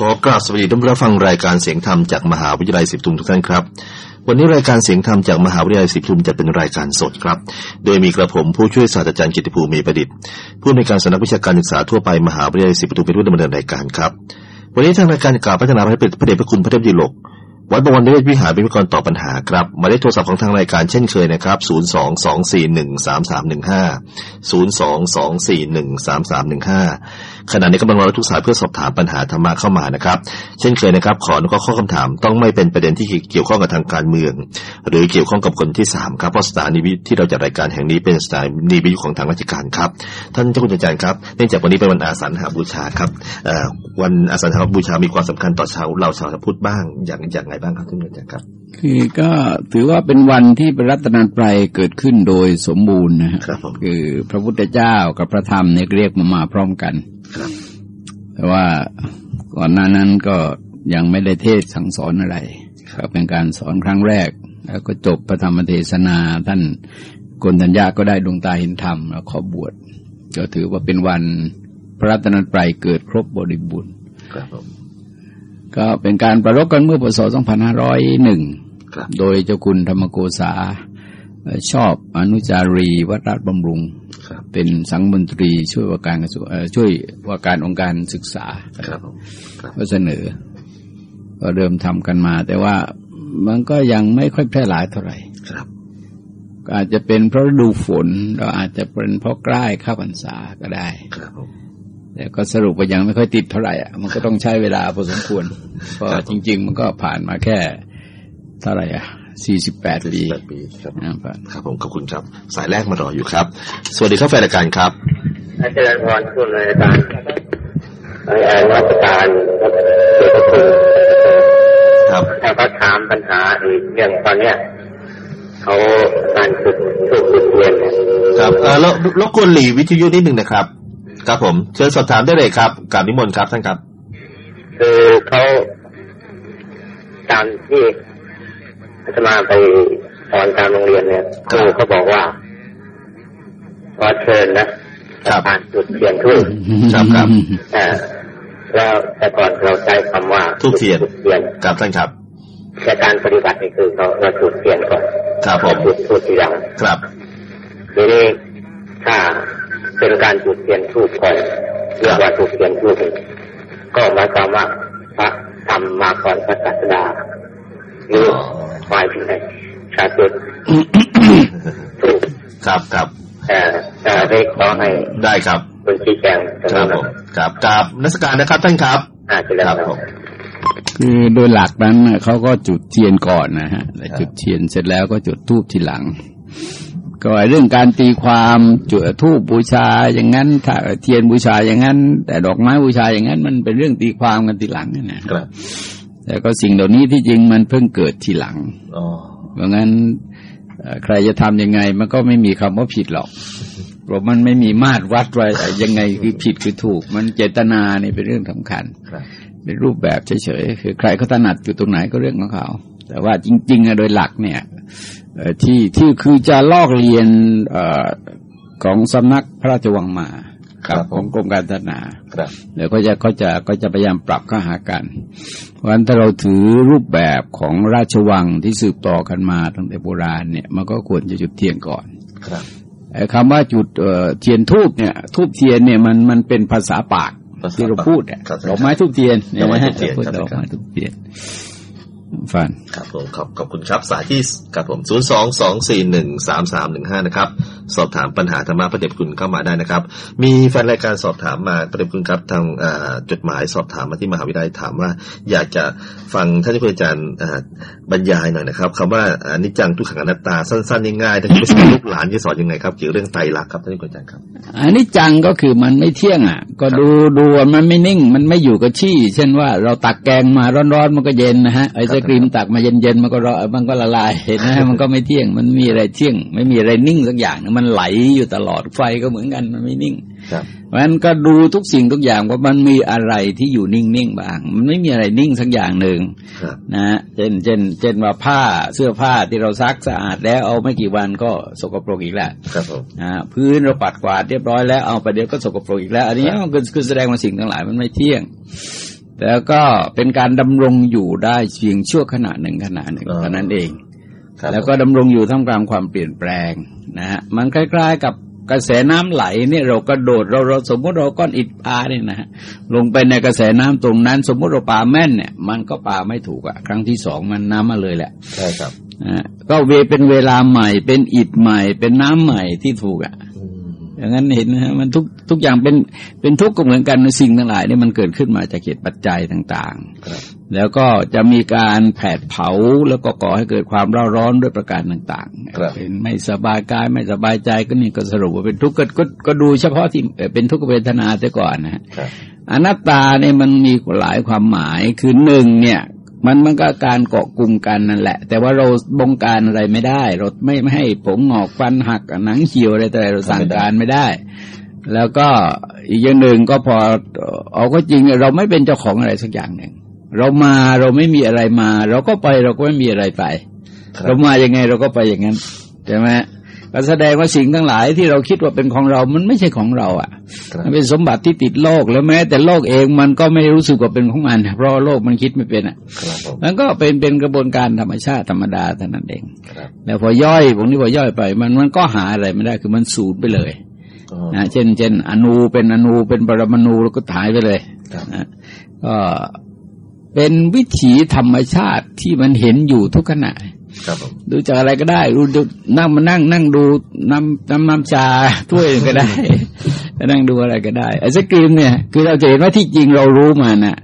ขอกราบสวัสดีท่านรับฟังรายการเสียงธรรมจากมหาวิทยาลัยศิบทุมทุกท่านครับ วันนี้รายการเสียงธรรมจากมหาวิทยาลัยศิบทุมจะเป็นรายการสดครับ โดยมีกระผมผู้ช่วยศาสตราจารย์กิติภูมิมีประดิษฐ์ผู้ในการสำนักวิชาการศึกษาทั่วไปมหาวิทยาลัยศิบทุมเป็นผู้ดำเนินรายการครับ วันนี้ทางรายการกล่าวพัฒนาพระเดชพระคุณพระเทพดิโลกวัดบวรนิเวศวิหารเป็นวิกรตอบปัญหาครับหมายเลขโทรศัพท์ของทางรายการเช่นเคยนะครับ 022413315 022413315 ขณะนี้กำลังรอทุกสายเพื่อสอบถามปัญหาธรรมะเข้ามานะครับ เช่นเคยนะครับ ขอนุเคราะห์ข้อคำถามต้องไม่เป็นประเด็นที่เกี่ยวข้องกับทางการเมือง หรือเกี่ยวข้องกับคนที่สามครับเพราะสถานีวิทที่เราจัดรายการแห่งนี้เป็นสถานีวิทยุของทางราชการครับ ท่านเจ้าคุณอาจารย์ครับเนื่องจากวันนี้เป็นวันอาสันหาบูชาครับวันอาสันหาบูชามีความสำคัญต่อชาวเราชาวพุทธบ้างอย่างอย่างไรบ้างครับท่านอาจารย์ครับ คือก็ถือว่าเป็นวันที่พระรัตนตรัยเกิดขึ้นโดยสมบูรณ์นะฮะครับผมคือพระพุทธเจ้ากับพระธรรมเนี่ยเรียกมามาพร้อมกันครับแต่ว่าก่อนหน้านั้นก็ยังไม่ได้เทศน์สั่งสอนอะไรก็เป็นการสอนครั้งแรก แล้วก็จบพระธรรมเทศนา ท่านกนทัญญาก็ได้ดวงตาเห็นธรรม แล้วขอบวชก็ถือว่าเป็นวันพระรัตนตรัยเกิดครบบริบูรณ์ครับผมก็เป็นการประรบกันเมื่อพศ2501ครับ โดยเจ้าคุณธรรมโกษาเอ่อชอบอนุจารีวัดราชบำรุงครับเป็นสังมนตรีช่วยว่าการกระทรวงเอ่อช่วยว่าการองค์การศึกษาครับผมครับก็เสนอ ก็เริ่มทำกันมา แต่ว่ามันก็ยังไม่ค่อยแพร่หลายเท่าไหร่ครับก็อาจจะเป็นเพราะฤดูฝนเราอาจจะเป็นเพราะใกล้เข้าพรรษาก็ได้ครับผมแต่ก็สรุปว่ายังไม่ค่อยติดเท่าไหร่อะมันก็ต้องใช้เวลาพอสมควรเพราะจริง ๆ มันก็ผ่านมาแค่ เท่าไหร่อะสี่สิบแปดปีแปดปีครับอ่าผ่านครับผมขอบคุณครับ สายแรกมารออยู่ครับ สวัสดีครับแฟนรายการครับอาจารย์พรคุณอาจารย์ไอ้อ่านราชการครับเกี่ยวกับคุณครับถ้าเขาถามปัญหาอีกเรื่องตอนเนี้ยเขาการจุดถูกจุดเทียนเนี่ยครับเออแล้วรบกวนหลีวิทยุนิดหนึ่งนะครับ ครับผม เชิญสอบถามได้เลยครับกราบนิมนต์ครับท่านครับคือเขาตามที่ อาตมาไปสอนตามโรงเรียนเนี่ยครูเขาบอกว่าขอเชิญนะครับการจุดเทียนธูปครับครับอ่าแล้วแต่ก่อนเราใช้คำว่าธูปเทียนจุดเทียนครับท่านครับแต่การปฏิบัตินี่คือเราเราจุดเทียนก่อนครับผมจุดธูปทีหลังครับทีนี้ถ้าเป็นการจุดเทียนธูปก่อนเรียกว่าจุดเทียนธูปก็หมายความว่าพระทำมาก่อนพระศาสดาหรือ หมายถึงไงถ้าจุดธูปครับครับเอ่อเอ่อได้ขอให้ได้ครับคุณชี้แจงตรงนั้นครับผมครับกราบนมัสการนะครับท่านครับอาจจะแล้วครับผมคือโดยหลักนั้นน่ะเขาก็จุดเทียนก่อนนะฮะแล้วจุดเทียนเสร็จแล้วก็จุดธูปทีหลัง ก็ไอ้เรื่องการตีความจุดธูปบูชาอย่างนั้นถ้าเทียนบูชาอย่างนั้น แต่ดอกไม้บูชาอย่างนั้น มันเป็นเรื่องตีความกันทีหลังนะนะครับ แต่ก็สิ่งเหล่านี้ที่จริงมันเพิ่งเกิดทีหลังอ๋อเพราะงั้นเอ่อใครจะทำยังไง มันก็ไม่มีคำว่าผิดหรอกเพราะมันไม่มีมาตรวัดไว้เอ่อยังไงคือผิดคือถูก มันเจตนานี่เป็นเรื่องสำคัญครับเป็นรูปแบบเฉยๆคือใครเขาถนัดอยู่ตรงไหนก็เรื่องของเขา แต่ว่าจริงๆอะโดยหลักเนี่ยเอ่อที่ที่คือจะลอกเลียนเออของสำนักพระราชวังมา ครับกับของกรมการศาสนาครับเดี๋ยวก็จะก็จะก็จะพยายามปรับเข้าหากัน เพราะฉะนั้นถ้าเราถือรูปแบบของราชวังที่สืบต่อกันมาตั้งแต่โบราณเนี่ยมันก็ควรจะจุดเทียนก่อนครับไอ้คำว่าจุดเอ่อเทียนธูปเนี่ยธูปเทียนเนี่ยมันมันเป็นภาษาปากภาษาที่เราพูดเนี่ยครับดอกไม้ธูปเทียนดอกไม้ธูปเทียนพูดครับดอกไม้ธูปเทียนฟันครับผมขอบขอบคุณครับสายที่กับผมศูนย์สองสองสี่หนึ่งสามสามหนึ่งห้านะครับ สอบถามปัญหาธรรมะพระเดชคุณเข้ามาได้นะครับ มีแฟนรายการสอบถามมาพระเดชคุณครับทางจดหมายสอบถามมาที่มหาวิทยาลัยถามว่า อยากจะฟังท่านผู้อาจารย์บรรยายหน่อยนะครับคำว่าอนิจจังทุกขังอนัตตาสั้นๆง่ายๆท่านจะสอนลูกหลานจะสอนยังไงครับเกี่ยวกับเรื่องไตรลักษณ์ครับท่านผู้อาจารย์ครับอนนี้จังก็คือมันไม่เที่ยงอะ ก็ดูดูมันไม่นิ่ง มันไม่อยู่กับที่ เช่นว่าเราตักแกงมาร้อนๆมันก็เย็นนะฮะไอศกรีมตักมาเย็นๆมันก็ร้อนมันก็ละลายนไหมมันก็ไม่เที่ยงมันมีอะไรเที่ยง ไม่มีอะไรนิ่งสักอย่างนะมันไหลอยู่ตลอดไฟก็เหมือนกันมันไม่นิ่งครับเพราะฉะนั้นก็ดูทุกสิ่งทุกอย่างว่ามันมีอะไรที่อยู่นิ่งๆบ้าง มันไม่มีอะไรนิ่งสักอย่างหนึ่งครับนะฮะเช่นเช่นเช่นว่าผ้าเสื้อผ้าที่เราซักสะอาดแล้วเอาไม่กี่วันก็สกปรกอีกแล้วครับผมนะฮะพื้นเราปัดกวาดเรียบร้อยแล้วเอาไปเดี๋ยวก็สกปรกอีกแล้ว อันนี้มันคือคือแสดงว่าสิ่งทั้งหลายมันไม่เที่ยงแล้วก็เป็นการดำรงอยู่ได้เพียงชั่วขณะหนึ่งขณะหนึ่งอ๋อเท่านั้นเองครับ แล้วก็ดำรงอยู่ท่ามกลางความเปลี่ยนแปลงนะฮะมันคล้าย ๆ กับกระแสน้ำไหลเนี่ยเรากระโดดเราเราสมมติเราก้อนอิฐปลาเนี่ยนะฮะลงไปในกระแสน้ำตรงนั้น สมมติเราปลาแม่นเนี่ย มันก็ปลาไม่ถูกอะครั้งที่สองมันน้ำมาเลยแหละใช่ครับนะฮะก็เวเป็นเวลาใหม่เป็นอิฐใหม่ เป็นน้ำใหม่ที่ถูกอะ อืมอย่างนั้นเห็นนะฮะมันทุกทุกอย่างเป็นเป็นทุกข์ก็เหมือนกันสิ่งทั้งหลายเนี่ยมันเกิดขึ้นมาจากเหตุปัจจัยต่างๆครับแล้วก็จะมีการแผดเผาแล้วก็ก่อให้เกิดความร้อนร้อนด้วยประการต่างครับๆเป็นไม่สบายกายไม่สบายใจก็นี่ก็สรุปว่าเป็นทุกข์ก็ก็ก็ดูเฉพาะที่เอ่อเป็นทุกขเวทนาเสียก่อนนะฮะครับอนัตตาเนี่ยมันมีหลายความหมายคือหนึ่งเนี่ย มันมันก็การเกาะกลุ่มกันนั่นแหละ แต่ว่าเราบงการอะไรไม่ได้ เราไม่ไม่ให้ผมงอกฟันหักหนังเขียวอะไรแต่ออะไรเราสั่งการไม่ได้ แล้วก็อีกอย่างหนึ่งก็พอเอาก็จริงเราไม่เป็นเจ้าของอะไรสักอย่างหนึ่งเรามาเราไม่มีอะไรมา เราก็ไปเราก็ไม่มีอะไรไปครับเรามายังไงเราก็ไปอย่างนั้นใช่ไหม ก็แสดงว่าสิ่งทั้งหลายที่เราคิดว่าเป็นของเรา มันไม่ใช่ของเราอะครับมันเป็นสมบัติที่ติดโลกแล้วแม้ แต่โลกเองมันก็ไม่รู้สึกว่าเป็นของมัน เพราะว่าโลกมันคิดไม่เป็นอะครับผมมันก็เป็นเป็นกระบวนการธรรมชาติธรรมดาเท่านั้นเองครับแล้วพอย่อยพวกนี้พอย่อยไป มันมันก็หาอะไรไม่ได้คือมันสูญไปเลยอ๋อนะเช่น เช่น อนูเป็นอนูเป็นปรมาณูแล้วก็หายไปเลยครับนะก็เป็นวิถีธรรมชาติที่มันเห็นอยู่ทุกขณะครับผม ดูจากอะไรก็ได้ดูดูนั่งมานั่ง นั่งดูน้ำน้ำน้ำชาถ้วยก็ได้นั่งดูอะไรก็ได้ไอศกรีมเนี่ย คือเราจะเห็นว่าที่จริงเรารู้มันน่ะ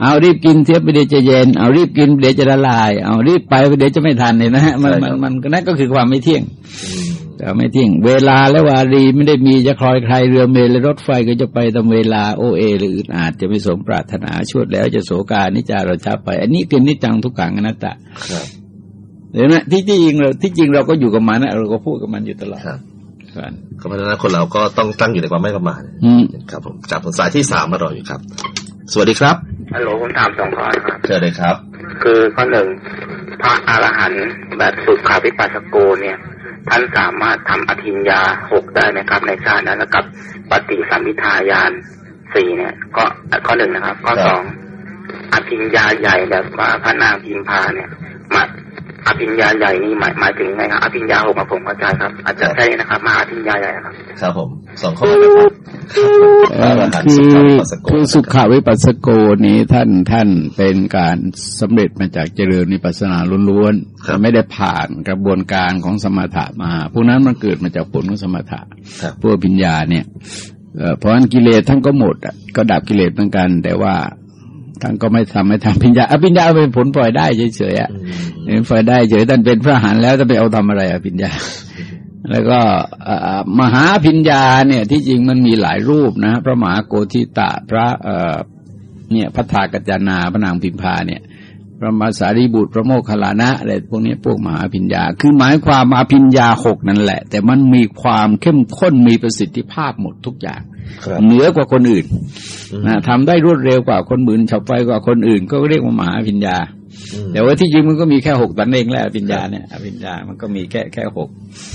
เอารีบกินเทียบไปเดี๋ยวจะเย็น เอารีบกินเดี๋ยวจะละลาย เอารีบไปเดี๋ยวจะไม่ทันเลยนะฮะมันมันมันนั่นก็คือความไม่เที่ยงอืมแต่ไม่เที่ยง เวลาและวารีไม่ได้มีจะคลอยใครเรือเมล์และรถไฟก็จะไปตามเวลาโอเอ หรืออื่นอาจจะไม่สมปรารถนาชวดแล้วจะโศกานิจาเราชับไป อันนี้คือนิจจังทุกขังอนัตตาครับ เห็นไหมที่จริงเราที่จริงเราก็อยู่กับมันนะเราก็พูดกับมันอยู่ตลอดครับครับก็เพราะฉะนั้นคนเราก็ต้องตั้งอยู่ในความไม่ประมาทอืมครับ ผมจากสายที่สามมารออยู่ครับ สวัสดีครับฮัลโหลผมถามสองข้อนะครับเชิญเลยครับ คือข้อหนึ่งพระอรหันต์แบบสุขาวิปัสสโกเนี่ย ท่านสามารถทำอภิญญาหกได้ไหมครับ ในชาตินั้นแล้วกับปฏิสัมพิทายานสี่เนี่ย ก็ข้อหนึ่งนะครับ ข้อสองอภิญญาใหญ่แบบว่าพระนางพิมพาเนี่ยมา อภิญญาใหญ่นี่หมายหมายถึงไงครับอภิญญาหกมาผมเข้าใจครับ อาจจะใช่นะครับมาอภิญญาใหญ่ครับครับผมสองข้อนะครับเอ่อพระอรหันต์คืสุอขวิปัสสโกคือสุขวิปัสสโกนี้ท่านท่านเป็นการสำเร็จมาจากเจริญนิพพานาล้วนๆไม่ได้ผ่านกระบวนการของสมถะมาพวกนั้นมันเกิดมาจากผลของสมถะครับพวกปิญญาเนี่ยเอ่อเพราะฉะนั้นกิเลสท่านก็หมดอะก็ดับกิเลสเหมือนกัน แต่ว่า ท่านก็ไม่ทำให้ทำปิญญาอภิญญาเป็นผลปล่อยได้เฉยๆอะอืมเห็นไฟได้เฉยท่านเป็นพระอรหันต์แล้วจะไปเอาทำอะไรอภิญญา แล้วก็เอ่อมหาอภิญญาเนี่ย ที่จริงมันมีหลายรูปนะพระมหาโกธิตะพระเอ่อเนี่ยพระทากัจจานาพระนางพิมพาเนี่ยพระมาสารีบุตรพระโมคคัลลานะอะไรพวกนี้พวกมหาอภิญญา คือหมายความอภิญญาหกนั่นแหละ แต่มันมีความเข้มข้นมีประสิทธิภาพหมดทุกอย่างครับ เหนือกว่าคนอื่นอืมนะทำได้รวดเร็วกว่าคนอื่นฉับไวกว่าคนอื่น ก็เรียกว่ามหาอภิญญาอืมแต่ว่าที่จริงมันก็มีแค่หกตันเองแหละอภิญญาเนี่ยอภิญญามันก็มีแค่แค่หก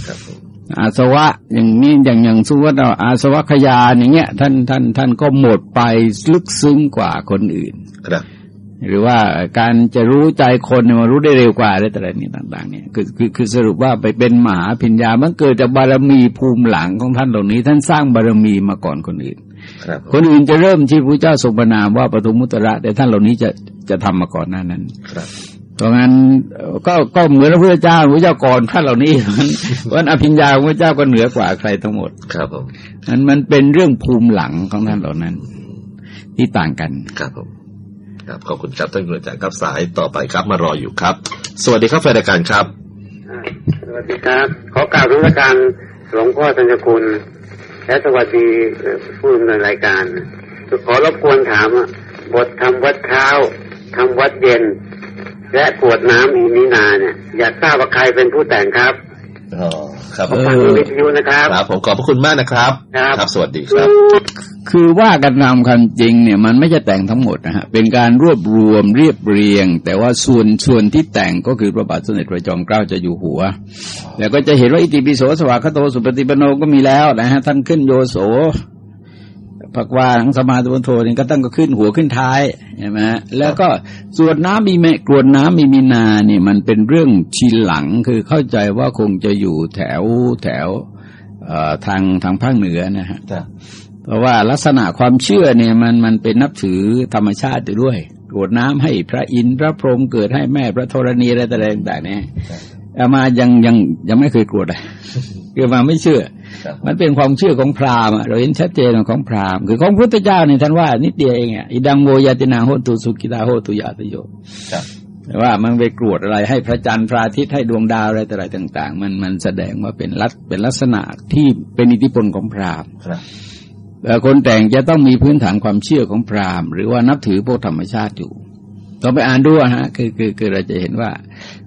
ครับผมอาสวะอย่างนี้อย่างอย่างสุวัตเราอาสวะขยานอย่างเงี้ยท่านท่านท่านก็หมดไปลึกซึ้งกว่าคนอื่นครับ หรือว่าการจะรู้ใจคนเนี่ยมันรู้ได้เร็วกว่าอะไรแต่อะไรนี่ต่าง ๆ เนี่ยคือคือคือสรุปว่าไปเป็นมหาพิญญามันเกิดจากบารมีภูมิหลังของท่านเหล่านี้ ท่านสร้างบารมีมาก่อนคนอื่นครับผมคนอื่นจะเริ่มที่พระเจ้าทรงประนามว่าปฐุมมุตระ แต่ท่านเหล่านี้จะจะทำมาก่อนหน้านั้นครับเพราะงั้นเอ่อก็ก็เหมือนพระพุทธเจ้าพระเจ้าก่อนท่านเหล่านี้มันวันอภิญญาของพระเจ้าก็เหนือกว่าใครทั้งหมดครับผมมันมันเป็นเรื่องภูมิหลังของท่านเหล่านั้น ที่ต่างกันครับผม ครับขอบคุณครับท่านกุลอาจารย์ครับสายต่อไปครับมารออยู่ครับ สวัสดีครับแฟนรายการครับสวัสดีครับ ขอกล่าวถึงอาจารหลวงพ่อธัญคุณและสวัสดีผู้ดำเนินรายการ ขอรบกวนถามว่าบททำวัดเช้าทำวัดเย็น และกวดน้ำอีนินาเนี่ย อยากทราบว่าใครเป็นผู้แต่งครับ ครับเออฟังวิทยุนะครับครับผมขอบพระคุณมากนะครับ ครับ สวัสดีครับ คือว่ากันตามความจริงเนี่ย มันไม่ใช่แต่งทั้งหมดนะฮะ เป็นการรวบรวมเรียบเรียง แต่ว่าส่วนส่วนที่แต่งก็คือพระบาทสมเด็จพระจอมเกล้าเจะอยู่หัว แล้วก็จะเห็นว่าอิติปิโสสวากขาโตสุปฏิปโนก็มีแล้วนะฮะท่านขึ้นโยโส ผักวาทั้งสมาธิวันโทนี่ก็ตั้งก็ขึ้นหัวขึ้นท้ายใช่ไหมแล้วก็สวดน้ำมีเมกรวดน้ำมีมีนานี่มันเป็นเรื่องชีหลังคือเข้าใจว่าคงจะอยู่แถวแถวเอ่อทางทางภาคเหนือนะฮะครับเพราะว่าลักษณะความเชื่อเนี่ยมันมันเป็นนับถือธรรมชาติอยู่ด้วยกรวดน้ำให้พระอินทร์พระพรหมเกิดให้แม่พระธรณีอะไรต่างๆเนี่ย อามายังยังยังไม่เคยกรวดเลยคือมาไม่เชื่อครับมันเป็นความเชื่อของพราหมณ์อะเราเห็นชัดเจนของพราหมณ์คือของพระพุทธเจ้าเนี่ยท่านว่านิดเดียวเองอะอิดังโมยาตินาโหตุสุกิตาโหตุยาตโยครับแต่ว่ามันไปกรวดอะไรให้พระจันทร์พระอาทิตย์ให้ดวงดาวอะไรต่ออะไรต่าง ๆ มันมันแสดงว่าเป็นลักษเป็นลักษณะที่เป็นอิทธิพลของพราหมณ์ครับแต่คนแต่งจะต้องมีพื้นฐานความเชื่อของพราหมณ์หรือว่านับถือพวกธรรมชาติอยู่ต้องไปอ่านดูอะฮะคือคือคือเราจะเห็นว่า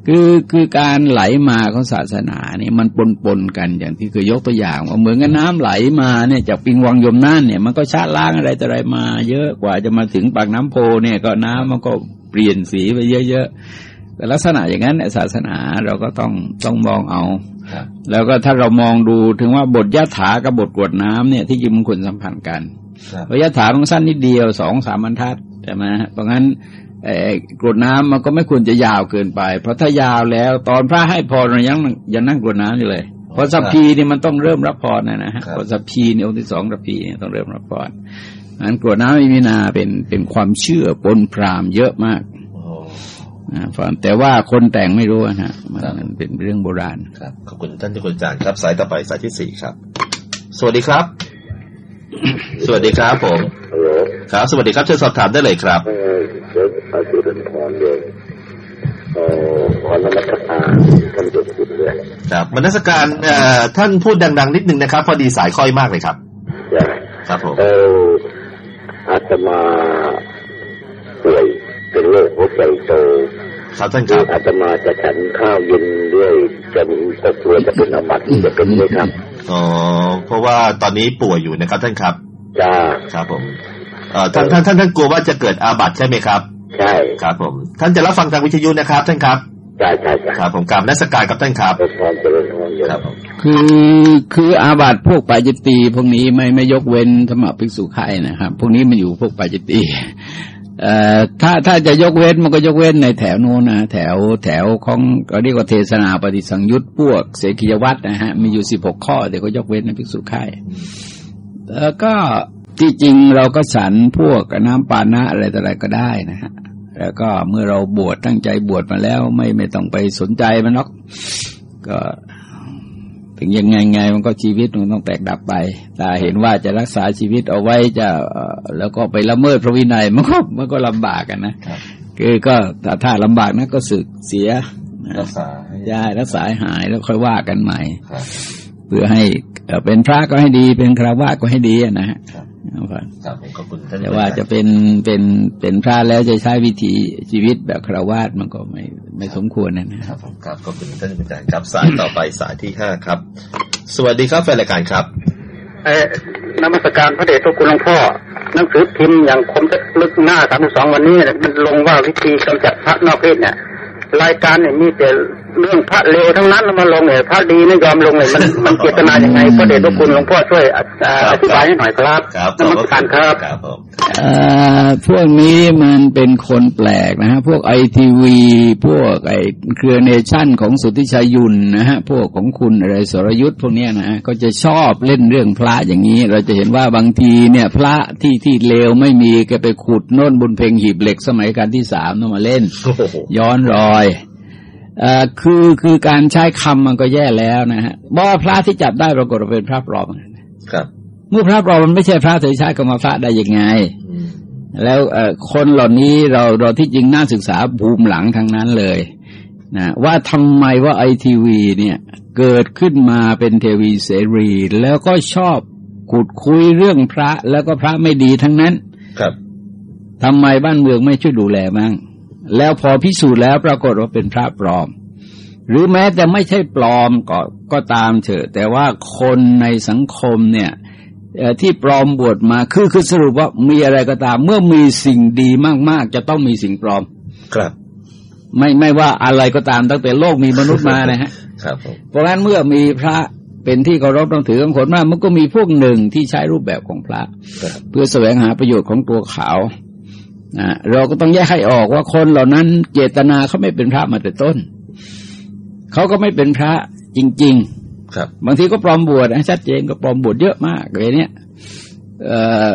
คือคือการไหลมาของศาสนาเนี่ยมันปนปนๆกันอย่างที่เคยยกตัวอย่างว่าเหมือนกับน้ำไหลมาเนี่ยจากปิงวังยมน่านเนี่ยมันก็ชะล้างอะไรต่ออะไรมา เยอะกว่าจะมาถึงปากน้ำโพเนี่ยก็น้ำมันก็เปลี่ยนสีไปเยอะๆแต่ลักษณะอย่างนั้นเนี่ยศาสนาเราก็ต้องต้องมองเอาครับแล้วก็ถ้าเรามองดูถึงว่าบทยะถากับบทกรวดน้ำเนี่ยที่จริงมันควรสัมพันธ์กันครับเพราะยะถามันสั้นนิดเดียวสองสามบรรทัดใช่ไหมฮะเพราะงั้นเอ่อ กรวดน้ำมันก็ไม่ควรจะยาวเกินไป เพราะถ้ายาวแล้ว ตอนพระให้พรเรายังยังนั่งกรวดน้ำอยู่เลยเพราะสัพพีนี่มันต้องเริ่มรับพรนะนะฮะเพราะสัพพีเนี่ยองค์ที่สองสัพพีเนี่ยต้องเริ่มรับพรงั้นกรวดน้ำไม่มีนาเป็นเป็นความเชื่อปนพรามเยอะมากโอ้นะแต่ว่าคนแต่งไม่รู้นะฮะมันครับมันเป็นเรื่องโบราณครับขอบคุณท่านที่คุณอาจารย์ครับ สายต่อไปสายที่สี่ครับ สวัสดีครับ สวัสดีครับผมฮัลโหลครับ สวัสดีครับเชิญสอบถามได้เลยครับ สุรินทร์เลยเอ่อขอนมัสการท่านเจ้าคุณด้วยครับมนสการเอ่อท่านพูดดัง ๆ นิดนึงนะครับ พอดีสายค่อยมากเลยครับจ้ะครับผมเอออาตมาป่วยเป็นโรคหัวใจโตครับท่านครับอาตมาจะฉันข้าวเย็นด้วยจะก็กลัวจะเป็นอาบัติจะเป็นไหมครับอ๋อเพราะว่าตอนนี้ป่วยอยู่นะครับท่านครับจ้าครับผมเอ่อท่านท่านท่านท่านกลัวว่าจะเกิดอาบัติใช่ไหมครับ ใช่ครับผม ท่านจะรับฟังทางวิทยุนะครับ ท่านครับใช่ใช่ใช่ครับผมกราบนมัสการกับท่านครับเจริญพรเจริญพรโยมครับผมคือคืออาบัติพวกปาจิตตีพวกนี้ไม่ไม่ยกเว้นสำหรับภิกษุไข่นะครับ พวกนี้มันอยู่พวกปาจิตตีเอ่อถ้าถ้าจะยกเว้นมันก็ยกเว้นในแถวโน้นนะแถวแถวของก็เรียกว่าเทศนาปฏิสังยุตพวกเสกียวัตรนะฮะมีอยู่สิบหกข้อเดี๋ยวก็ยกเว้นในภิกษุไข่แล้วก็ ที่จริงเราก็ฉันพวกน้ำปานะอะไรต่ออะไรก็ได้นะฮะแล้วก็เมื่อเราบวชตั้งใจบวชมาแล้ว ไม่ไม่ต้องไปสนใจมันหรอก ก็ถึงยังไงไงมันก็ชีวิตมันต้องแตกดับไปถ้าเห็นว่าจะรักษาชีวิตเอาไว้จะเอ่อแล้วก็ไปละเมิดพระวินัยมันก็มันก็ลำบากกันนะครับคือก็ถ้าถ้าลำบากนะก็สึกเสียนะรักษาให้ใช่รักษาให้หายแล้วค่อยว่ากันใหม่ครับเพื่อให้เอ่อเป็นพระก็ให้ดีเป็นคราวาสก็ให้ดีอะนะฮะ ครับครับครับผมขอบคุณท่านแต่ว่าจะเป็นเป็นเป็นพระแล้วจะใช้วิธีชีวิตแบบคราวาสมันก็ไม่ไม่สมควรนะนะครับผมครับขอบคุณท่านอาจารย์ครับสายต่อไปสายที่ห้าครับ สวัสดีครับแฟนรายการครับ เอ่อนมัสการพระเดชพระคุณหลวงพ่อหนังสือพิมพ์อย่างคมลึกหน้าสามสองวันนี้เนี่ยมันลงว่าวิธีกำจัดพระนอกเพศเนี่ยรายการเนี่ยมีแต่ เรื่องพระเลวทั้งนั้นแล้วมาลงเนี่ยพระดีไม่ยอมลงเลยมันมันเจตนาอย่างไงพระเดชพระคุณหลวงพ่อช่วยออ่าอธิบายให้หน่อยครับครับนมัสการครับครับผมเอ่อพวกนี้มันเป็นคนแปลกนะฮะพวกไอทีวีพวกไอเครือเนชั่นของสุทธิชัยยุนนะฮะพวกของคุณอะไรสรยุทธ์พวกเนี้ยนะฮะก็จะชอบเล่นเรื่องพระอย่างนี้ เราจะเห็นว่าบางทีเนี่ยพระที่ที่เลวไม่มีแกไปขุดโน่นบนเพลงหีบเหล็กสมัยการที่สามต้องมาเล่นโอ้โหย้อนรอยเอ่อ คือคือการใช้คำมันก็แย่แล้วนะฮะเพราะว่าพระที่จับได้ปรากฏว่าเป็นพระปลอมครับ เมื่อพระปลอมมันไม่ใช่พระเถรใช้ก็มาพระได้ยังไงอืมแล้วเอ่อคนเหล่านี้เราเราที่จริงน่าศึกษาภูมิหลังทางนั้นเลยนะว่าทำไมว่าไอทีวีเนี่ยเกิดขึ้นมาเป็นเทวีเสรี แล้วก็ชอบขุดคุยเรื่องพระแล้วก็พระไม่ดีทั้งนั้น ครับทำไมบ้านเมืองไม่ช่วยดูแลบ้าง แล้วพอพิสูจน์แล้วปรากฏว่าเป็นพระปลอม หรือแม้แต่ไม่ใช่ปลอมก็ก็ตามเถอะ แต่ว่าคนในสังคมเนี่ยเอ่อที่ปลอมบวชมาคือคือสรุปว่ามีอะไรก็ตาม เมื่อมีสิ่งดีมาก ๆ จะต้องมีสิ่งปลอม ครับ ไม่ไม่ว่าอะไรก็ตามตั้งแต่โลกมีมนุษย์มานะฮะครับผมเพราะฉะนั้นเมื่อมีพระเป็นที่เคารพต้องถือของคนมากมันก็มีพวกหนึ่งที่ใช้รูปแบบของพระครับเพื่อแสวงหาประโยชน์ของตัวเขา นะเราก็ต้องแยกให้ออกว่าคนเหล่านั้นเจตนาเขาไม่เป็นพระมาแต่ต้น เขาก็ไม่เป็นพระจริงครับๆบางทีก็ปลอมบวชนะชัดเจนก็ปลอมบวชเยอะมากเลยเนี่ยเอ่อ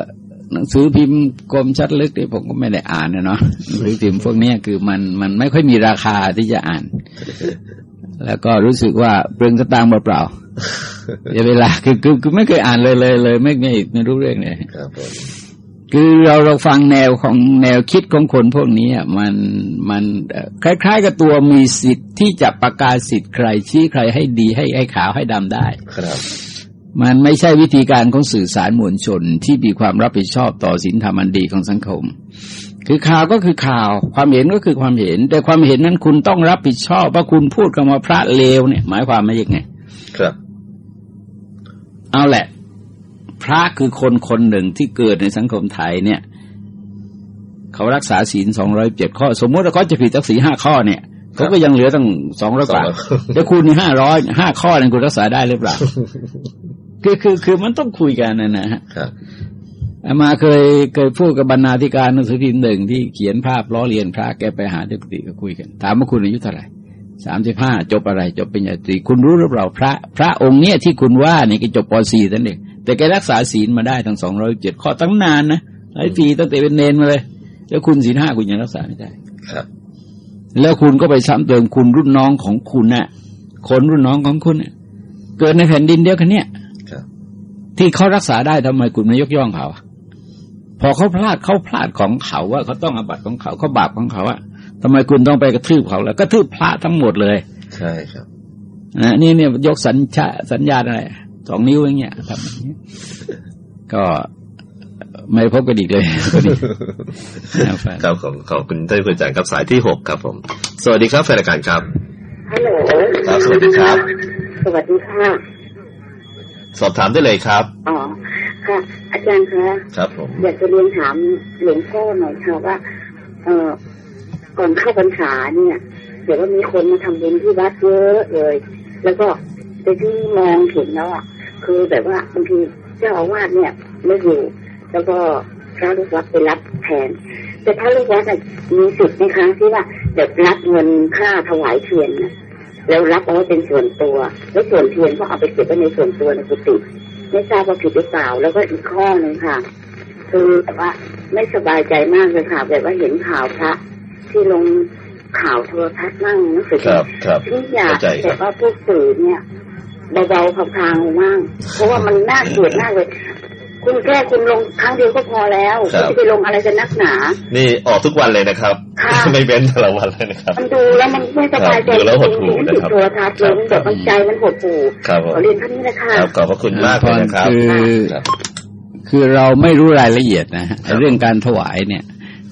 หนังสือพิมพ์กรมชัดลึกที่ผมก็ไม่ได้อ่านนะเนาะหนังสือพิมพ์พวกเนี้ยคือมันมันไม่ค่อยมีราคาที่จะอ่าน แล้วก็รู้สึกว่าเปลืองสตางค์เปล่าๆเสียเวลาคือคือคือไม่เคยอ่านเลยเลยเลย ไม่ไม่ไม่รู้เรื่องเลยครับผม คือเราเราฟังแนวของแนวคิดของคนพวกนี้อะมันมันเอ่อคล้าย ๆ กับตัวมีสิทธิ์ที่จะประกาศสิทธิ์ใครชี้ใครให้ดีให้ให้ขาวให้ดำได้ ครับ มันไม่ใช่วิธีการของสื่อสารมวลชนที่มีความรับผิดชอบต่อศีลธรรมอันดีของสังคม คือข่าวก็คือข่าว ความเห็นก็คือความเห็น แต่ความเห็นนั้นคุณต้องรับผิดชอบว่าคุณพูดคำว่าพระเลวเนี่ย หมายความว่ายังไง ครับ เอาแหละ พระคือคนคนหนึ่งที่เกิดในสังคมไทยเนี่ย เขารักษาศีลสองร้อยเจ็ดข้อ สมมติว่าเขาจะผิดสักสี่ห้าข้อเนี่ยเขาก็ยังเหลือตั้งสองร้อยกว่า200แล้วคุณนี่ห้าร้อยห้าข้อนั้นคุณรักษาได้หรือเปล่าคือคือคือมันต้องคุยกันนะนะฮะครับอามาเคยเคยพูดกับบรรณาธิการหนังสือพิมพ์หนึ่งที่เขียนภาพล้อเลียนพระแกไปหาเด็กติก็คุยกัน ถามว่าคุณอายุเท่าไหร่สามสิบห้าจบอะไร จบปริญญาตรีคุณรู้หรือเปล่าพระ พระองค์เนี้ยที่คุณว่านี่แกจบปสี่นั่นเอง แต่แกรักษาศีลมาได้ทั้งสองร้อยเจ็ดข้อตั้งนานนะหลายปีตั้งแต่เป็นเนนมาเลย แล้วคุณศีลห้าคุณยังรักษาไม่ได้ครับ แล้วคุณก็ไปซ้ำเติมคุณรุ่นน้องของคุณน่ะ คนรุ่นน้องของคุณน่ะเกิดในแผ่นดินเดียวกันเนี่ยครับที่เขารักษาได้ทำไมคุณไม่ยกย่องเขาอะพอเขาพลาดเขาพลาดของเขาว่าเขาต้องอาบัติของเขาเขาบาปของเขาอะทำไมคุณต้องไปกระทืบเขาแล้วกระทืบพระทั้งหมดเลย ใช่ครับนะนี่เนี่ยยกสัญชาสัญญาณอะไร สองนิ้วอย่างเงี้ยทำอย่างเงี้ยก็ไม่พบกันอีกเลยวันนี้นะครับครับผมขอบคุณท่านผู้อาจารย์ครับสายที่หกครับผม สวัสดีครับแฟนรายการครับฮัลโหลครับสวัสดีครับ สวัสดีค่ะ สอบถามได้เลยครับอ๋อค่ะ อาจารย์คะครับผมอยากจะเรียนถามหลวงพ่อหน่อยค่ะว่า เอ่อก่อนเข้าพรรษาเนี่ยเดี๋ยวว่ามีคนมาทำบุญที่วัดเยอะเลย แล้วก็ ไปที่มองเห็นแล้วอะคือแบบว่าบางทีเจ้าอาวาสเนี่ยไม่อยู่ แล้วก็พระลูกวัดไปรับแทน แต่ถ้าลูกวัดน่ะมีสิทธิ์ไหมคะที่ว่าจะรับเงินค่าถวายเทียนน่ะแล้วรับเอาไว้เป็นส่วนตัว แล้วส่วนเทียนก็เอาไปเก็บไว้ในส่วนตัวในกุฏิไม่ทราบว่าผิดหรือเปล่า แล้วก็อีกข้อหนึ่งค่ะ คือแบบว่าไม่สบายใจมากเลยค่ะ แบบว่าเห็นข่าวพระที่ลงข่าวโทรทัศน์มั่งหนังสือครับครับที่อยากเข้าใจครับแต่ว่าพวกสื่อเนี่ย เบาๆพลางๆมั่งเพราะว่ามันน่าเกลียดมากเลย คุณแค่คุณลงครั้งเดียวก็พอแล้วครับคุณจะไปลงอะไรกันนักหนา นี่ออกทุกวันเลยนะครับค่ะไม่เว้นแต่ละวันเลยนะครับ มันดูแล้วมันไม่สบายใจครับดูแล้วหดจหู่ริงๆนะติดครับโทรทัศน์เลยมันแบบมันใจมันหดหู่ครับผมขอเรียนเท่านี้นะคะครับขอบพระคุณมากเลยนะครับคือครับคือเราไม่รู้รายละเอียดนะฮะครับเรื่องการถวายเนี่ย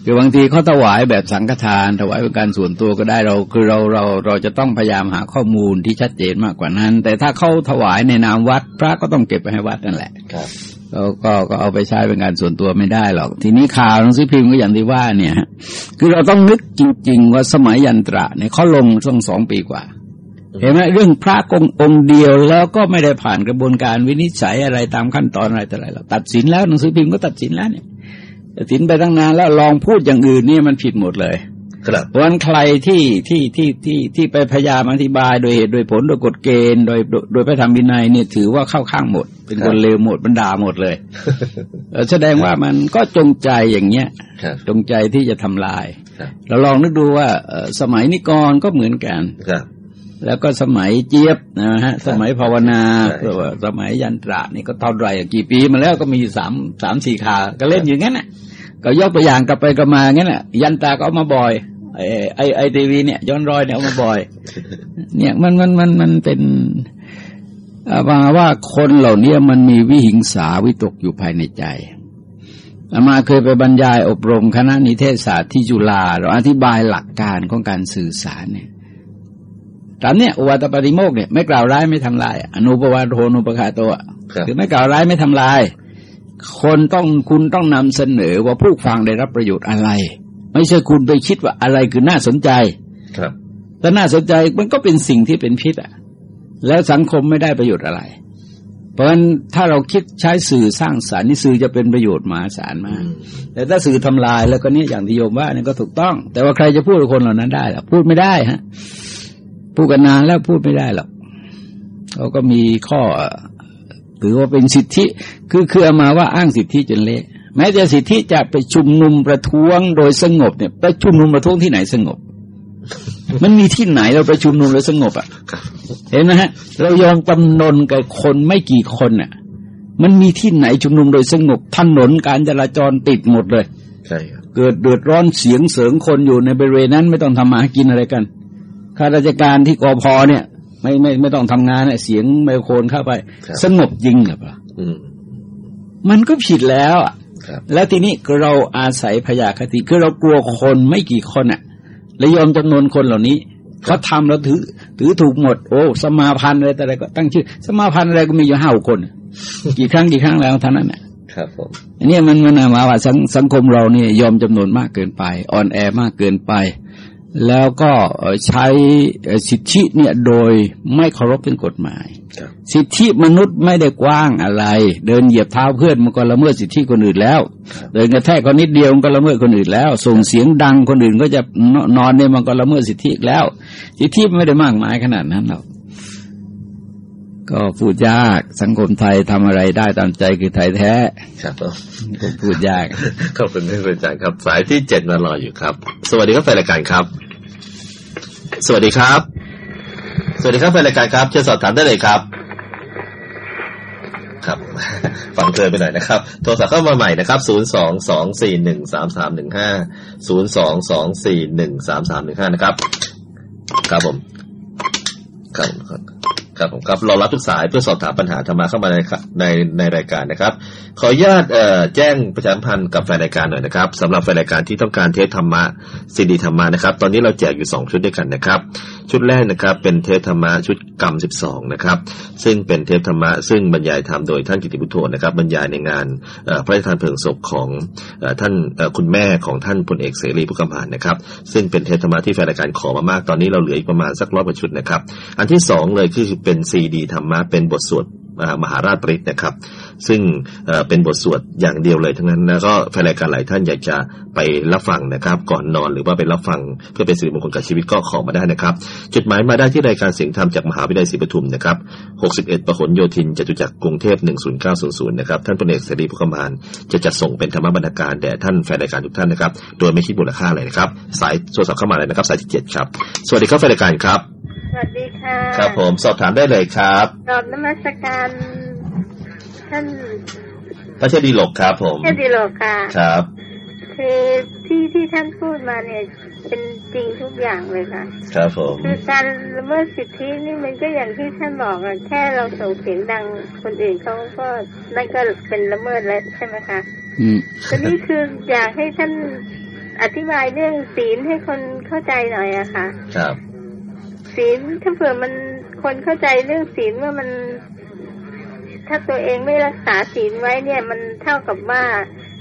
คือบางทีเขาถวายแบบสังฆทาน ถวายเป็นการส่วนตัวก็ได้เรา คือเราเราเราจะต้องพยายามหาข้อมูลที่ชัดเจนมากกว่านั้น แต่ถ้าเขาถวายในนามวัด พระก็ต้องเก็บไปให้วัดนั่นแหละครับเราก็ก็เอาไปใช้เป็นการส่วนตัวไม่ได้หรอก ทีนี้ข่าวหนังสือพิมพ์ก็อย่างที่ว่าเนี่ยฮะคือเราต้องนึกจริง ๆ ว่าสมัยยันตระเนี่ยเขาลงต้องสองปีกว่า เห็นไหมเรื่องพระกงองค์เดียวแล้วก็ไม่ได้ผ่านกระบวนการวินิจฉัยอะไรตามขั้นตอนอะไรแต่อะไรหรอกตัดสินแล้วหนังสือพิมพ์ก็ตัดสินแล้วเนี่ยตัด สินไปตั้งนานแล้วลองพูดอย่างอื่นเนี่ยมันผิดหมดเลยครับเพราะฉะนั้นใครที่ที่ที่ที่ที่ไปพยายามอธิบายโดยเหตุโดยผลโดยกฎเกณฑ์โดยโดยโดยพระธรรมวินัยเนี่ยถือว่าเข้าข้างหมด เป็นคนเลวหมดบรรดาหมดเลยเอ่อแสดงว่ามันก็จงใจอย่างเงี้ยครับจงใจที่จะทำลายครับเราลองนึกดูว่าเอ่อสมัยนิกรก็เหมือนกันครับ แล้วก็สมัยเจี๊ยบนะฮะ สมัยภาวนาใช่สมัยยันตระนี่ก็เท่าไหร่กี่ปีมาแล้วก็มีอยู่สามสามสี่ขาก็เล่นอย่างนั้นน่ะ ก็ยกตัวอย่างกลับไปกลับมางั้นแหละยันตราก็เอามาบ่อยไอไอไอทีวีเนี่ยย้อนรอยเนี่ยเอามาบ่อย เนี่ยมันมันมันมันเป็นอามาว่าคนเหล่านี้มันมีวิหิงสาวิตกอยู่ภายในใจอามาเคยไปบรรยายอบรมคณะนิเทศศาสตร์ที่จุฬาเราอธิบายหลักการของการสื่อสารเนี่ย ตามเนี่ยอวัตปฏิโมกข์เนี่ยไม่กล่าวร้ายไม่ทำลาย อนุปวาโทนุปคาโตอะครับคือไม่กล่าวร้ายไม่ทำลาย คนต้องคุณต้องนำเสนอว่าผู้ฟังได้รับประโยชน์อะไร ไม่ใช่คุณไปคิดว่าอะไรคือน่าสนใจครับถ้าน่าสนใจมันก็เป็นสิ่งที่เป็นพิษอะ แล้วสังคมไม่ได้ประโยชน์อะไรราะฉะนั้นถ้าเราคิดใช้สื่อสร้างสารรค์นี่สื่อจะเป็นประโยชน์มหาศาลมาก แต่ถ้าสื่อทำลายแล้วก็เนี่ยอย่างที่โยมว่านี่ก็ถูกต้อง แต่ว่าใครจะพูดกับคนเหล่านั้นได้ล่ะพูดไม่ได้ฮะ พูดกันนานแล้วพูดไม่ได้หรอกเขาก็มีข้อถือว่าเป็นสิทธิ คือคือเอามาว่าอ้างสิทธิจนเละแม้แต่สิทธิจะไปชุมนุมประท้วงโดยสงบเนี่ยไปชุมนุมประท้วงที่ไหนสงบ มันมีที่ไหนเราประชุมนุมแล้วสงบอะ เห็นไหมฮะ เรายอมจำนนกับคนไม่กี่คนอะ มันมีที่ไหนชุมนุมโดยสงบถนนการจราจรติดหมดเลยใช่ครับเกิดเดือดร้อนเสียงเสริงคนอยู่ในบริเวณนั้นไม่ต้องทำมาหากินอะไรกัน ข้าราชการที่กอพอเนี่ย ไม่ไม่ไม่ต้องทำงานเนี่ยเสียงไมโครโฟนเข้าไป สงบจริงหรือเปล่าอืมมันก็ผิดแล้วอะครับแล้วทีนี้เราอาศัยพยาคติคือเรากลัวคนไม่กี่คนอะแล้วยอมจำนวนคนเหล่านี้เขาทำแล้วถือ ถือถูกหมด โอ้ สมาพันธ์อะไรแต่อะไรก็ตั้งชื่อ สมาพันธ์อะไรก็มีอยู่ห้าคน กี่ครั้งกี่ครั้งแล้วเท่านั้นน่ะครับผมอันนี้มันมันหมายว่าสังสังคมเราเนี่ยยอมจำนวนมากเกินไป อ่อนแอมากเกินไป แล้วก็เอ่อใช้เอ่อสิทธิเนี่ยโดยไม่เคารพเป็นกฎหมายครับสิทธิมนุษย์ไม่ได้กว้างอะไร เดินเหยียบเท้าเพื่อนมันก็ละเมิดสิทธิคนอื่นแล้ว เดินกระแทกคนนิดเดียวมันก็ละเมิดคนอื่นแล้ว ส่งเสียงดังคนอื่นก็จะนนอนเนี่ยมันก็ละเมิดสิทธิอีกแล้ว สิทธิไม่ได้มากมายขนาดนั้นหรอก ก็พูดยากสังคมไทยทำอะไรได้ตามใจคือไทยแท้ ครับผมก็พูดยากขอบคุณท่านอาจารย์ครับ สายที่เจ็ดมารออยู่ครับ สวัสดีครับแฟนรายการครับ สวัสดีครับ สวัสดีครับแฟนรายการครับเชิญสอบถามได้เลยครับ ครับฟังเพลินไปหน่อยนะครับ โทรศัพท์เข้ามาใหม่นะครับ0 2 2 4 1 3 3 1 5 0 2 2 4 1 3 3 1 5นะครับ ครับผมครับ ครับครับผมครับเรารับทุกสายเพื่อสอบถามปัญหาธรรมะเข้ามาในในในรายการนะครับ ขออนุญาตแจ้งประชาสัมพันธ์กับแฟนรายการหน่อยนะครับสำหรับแฟนรายการที่ต้องการเทปธรรมะซีดีธรรมะนะครับ ตอนนี้เราแจกอยู่ 2 ชุดด้วยกันนะครับ ชุดแรกนะครับเป็นเทปธรรมะชุดกรรม 12 นะครับ ซึ่งเป็นเทปธรรมะซึ่งบรรยายธรรมโดยท่านกิติพุทโธนะครับบรรยายในงานพระราชทานเพลิงศพของท่านคุณแม่ของท่านพลเอกเสรีผู้กำานนะครับ ซึ่งเป็นเทปธรรมะที่แฟนรายการขอมามากตอนนี้เราเหลืออีกประมาณสักร้อยกว่าชุดนะครับ อันที่สองเลยคือเป็นซีดีธรรมะเป็นบทสวดมหาราชปริศนะครับ ซึ่งเป็นบทสวดอย่างเดียวเลยทั้งนั้นแล้วก็แฟนรายการหลายท่านอยากจะไปรับฟังนะครับ ก่อนนอนหรือว่าไปรับฟังเพื่อเป็นสิริมงคลกับชีวิตก็ขอมาได้นะครับ จดหมายมาได้ที่รายการเสียงธรรมจากมหาวิทยาลัยศรีปทุมนะครับ 61 ประหลโยธินจตุจักรกรุงเทพ 10900 นะครับ ท่านพลเอกเสรีผู้กมานจะจัดส่งเป็นธรรมบรรณการแด่ท่านแฟนรายการทุกท่านนะครับ โดยไม่คิดมูลค่าอะไรนะครับ สายโทรศัพท์เข้ามาเลยนะครับ สายที่เจ็ดครับ สวัสดีครับแฟนรายการครับ วัสดีค่ะ ครับผมสอบถามได้เลยครับกรอบนมัสการท่านพระเชษดีหลกครับ ผมเทพดิโลกค่ะ ครับ คือที่ที่ท่านพูดมาเนี่ย เป็นจริงทุกอย่างเลยค่ะ ครับผม คือการละเมิดสิทธินี่มันก็อย่างที่ท่านบอกอะแค่เราส่งเสียงดังคนอื่นเขาก็นั่นก็เป็นละเมิดแล้วใช่ไหมคะ อืมก็นี่คืออยากให้ท่านอธิบายเรื่องศีลให้คนเข้าใจหน่อยอะค่ะ ครับ ศีลถ้าเผื่อมันคนเข้าใจเรื่องศีลว่ามัน ถ้าตัวเองไม่รักษาศีลไว้เนี่ย มันเท่ากับว่า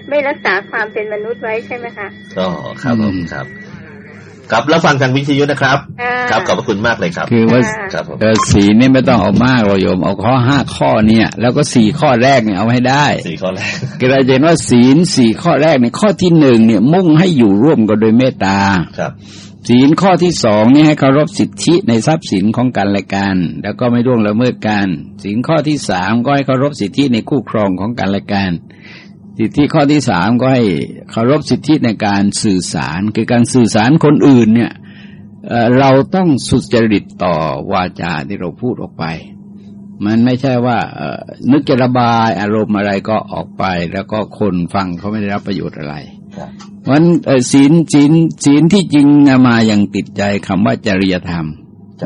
ไม่รักษาความเป็นมนุษย์ไว้ใช่ไหมคะก็ครับผมครับครับแล้วฟังทางวิทยุนะครับค่ะครับขอบพระคุณมากเลยครับ คือว่าครับผมเออสีนี่ไม่ต้องเอามากเราโยม เอาข้อห้าข้อเนี่ย แล้วก็สี่ข้อแรกเนี่ยเอาให้ได้สี่ข้อแรกก็เราจะเห็นว่าศีลสี่ข้อแรกเนี่ยข้อที่หนึ่งเนี่ยมุ่งให้อยู่ร่วมกันโดยเมตตาครับ ศีลข้อที่สองนี่ให้เคารพสิทธิในทรัพย์สินของกันและกัน แล้วก็ไม่ร่วงละเมิดกันศีลข้อที่สามก็ให้เคารพสิทธิในคู่ครองของกันและกันสิทธิข้อที่สามก็ให้เคารพสิทธิในการสื่อสาร คือการสื่อสารคนอื่นเนี่ยเราต้องสุจริตต่อวาจาที่เราพูดออกไป มันไม่ใช่ว่านึกจะระบายอารมณ์อะไรก็ออกไป แล้วก็คนฟังเขาไม่ได้รับประโยชน์อะไร วันเอ่อศีลศีลศีลที่จริงนะมาอย่างติดใจคำว่าจริยธรรม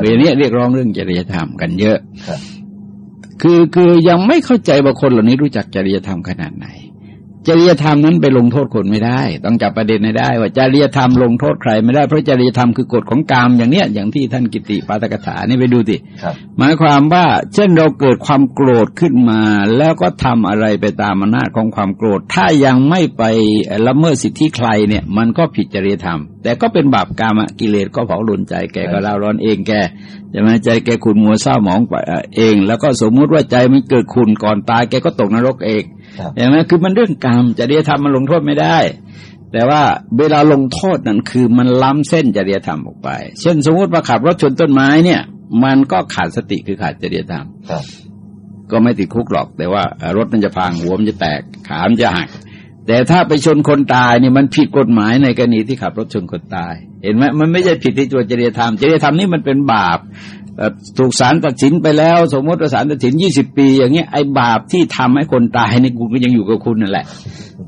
เวลานี้เรียกร้องเรื่องจริยธรรมกันเยอะครับคือคือยังไม่เข้าใจว่าคนเหล่านี้รู้จักจริยธรรมขนาดไหน จริยธรรมนั้นไปลงโทษคนไม่ได้ ต้องจับประเด็นให้ได้ ว่าจริยธรรมลงโทษใครไม่ได้เพราะจริยธรรมคือกฎของกามอย่างเนี้ยอย่างที่ท่านกิติปาตกถานี่ไปดูสิครับหมายความว่าเช่นเราเกิดความโกรธขึ้นมา แล้วก็ทำอะไรไปตามอำนาจของความโกรธ ถ้ายังไม่ไปละเมิดสิทธิใครเนี่ยมันก็ผิดจริยธรรม แต่ก็เป็นบาปกามอะกิเลสก็เผาหลนใจแกก็เล่าร้อนเองแก ใช่ไหมใจแกขุนมัวเศร้าหมองไปเอง แล้วก็สมมุติว่าใจมันเกิดขุนก่อนตายแกก็ตกนรกเองครับเห็นไหมคือมันเรื่องกรรมจริยธรรมมันลงโทษไม่ได้ แต่ว่าเวลาลงโทษนั่นคือมันล้ำเส้นจริยธรรมออกไป เช่น สมมติว่าขับรถชนต้นไม้เนี่ย มันก็ขาดสติคือขาดจริยธรรมครับก็ไม่ติดคุกหรอก แต่ว่าเอ่อรถมันจะพังหัวมันจะแตก ขา มันจะหัก แต่ถ้าไปชนคนตายเนี่ยมันผิดกฎหมายในกรณีที่ขับรถชนคนตาย เห็นไหมมันไม่ใช่ผิดที่ตัวจริยธรรมจริยธรรมนี่มันเป็นบาปถูกศาลตัดสินไปแล้ว สมมติว่าศาลตัดสินยี่สิบปี อย่างเงี้ยไอ้บาปที่ทำให้คนตายในคุณก็ยังอยู่กับคุณนั่นแหละ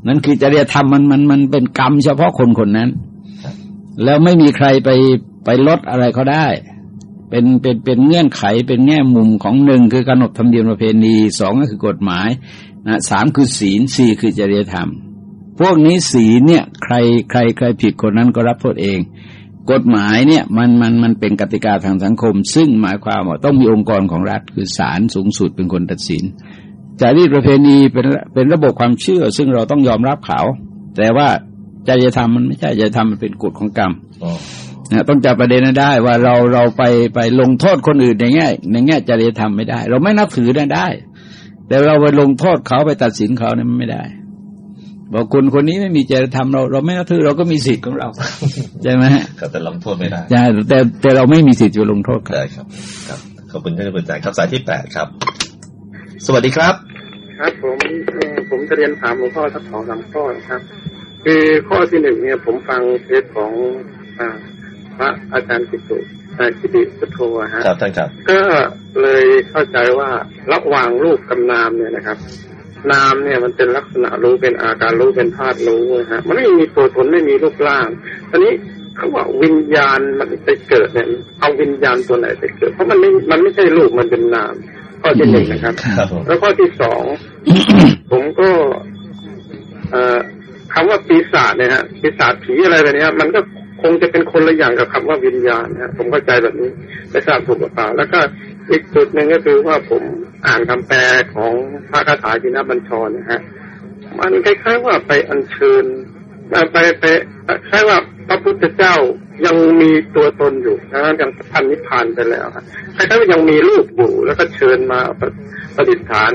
นั่นคือจริยธรรมมันมันมันเป็นกรรมเฉพาะคนคนนั้น แล้วไม่มีใครไปไปลดอะไรเขาได้ เป็นเป็นเป็นเงื่อนไขเป็นแง่มุมของหนึ่งคือกำหนดธรรมเนียมประเพณีสองก็คือกฎหมาย นะสามคือศีลสี่คือจริยธรรม พวกนี้ศีลเนี่ย ใครใครใครผิดคนนั้นก็รับโทษเอง กฎหมายเนี่ยมันมันมันเป็นกติกาทางสังคม ซึ่งหมายความว่าต้องมีองค์กรของรัฐคือศาลสูงสุดเป็นคนตัดสินจารีตประเพณีเป็นเป็นระบบความเชื่อ ซึ่งเราต้องยอมรับเขา แต่ว่าจริยธรรมมันไม่ใช่จริยธรรมมันเป็นกฎของกรรมนะต้องจับประเด็นให้ได้ว่าเราเราไปไปลงโทษคนอื่นในแง่ในแง่จริยธรรมไม่ได้ เราไม่นับถือได้ แต่เราไปลงโทษเขาไปตัดสินเขาเนี่ยมันไม่ได้ บอกคนคนนี้ไม่มีจริยธรรมเราเราไม่นับถือเราก็มีสิทธิ์ของเราใช่ไหมฮะครับแต่ลงโทษไม่ได้ใช่แต่แต่เราไม่มีสิทธิ์จะลงโทษเขาได้ครับ ครับขอบคุณท่านผู้การครับสายที่แปดครับ สวัสดีครับ ครับ ผมเอ่อผมจะเรียนถามหลวงพ่อสักสองสามข้อนะครับ คือข้อที่หนึ่งเนี่ย ผมฟังเทปของอาพระอาจารย์กิติ อ่ากิติพุทโธอะฮะครับท่านครับ ก็เลยเข้าใจว่าระหว่างรูปกับนามเนี่ยนะครับ นามเนี่ยมันเป็นลักษณะรู้เป็นอาการรู้เป็นธาตุรู้นะฮะมันไม่มีตัวตนไม่มีรูปร่างตอนนี้เขาว่าวิญญาณมันไปเกิดเนี่ยเอาวิญญาณตัวไหนไปเกิด เพราะมันไม่มันไม่ใช่รูปมันเป็นนามข้อที่หนึ่งนะครับครับผมแล้วข้อที่สองผมก็เอ่อคำว่าปีศาจเนี่ยฮะปีศาจผีอะไรแบบเนี้ยมันก็ค งจะเป็นคนละอย่างกับคำว่าวิญญาณนะฮะผมเข้าใจแบบนี้ไม่ทราบถูกหรือเปล่าแล้วก็อีกจุดหนึ่งก็คือว่าผมอ่านคำแปลของพระคาถาจินบัญชรนะฮะมันคล้ายๆว่าไปอัญเชิญเอ่อไปไปคล้ายว่าพระพุทธเจ้ายังมีตัวตนอยู่นะยังพันนิพพานไปแล้วฮะคล้ายๆว่ายังมีรูปอยู่แล้วก็เชิญมาประประดิษฐาน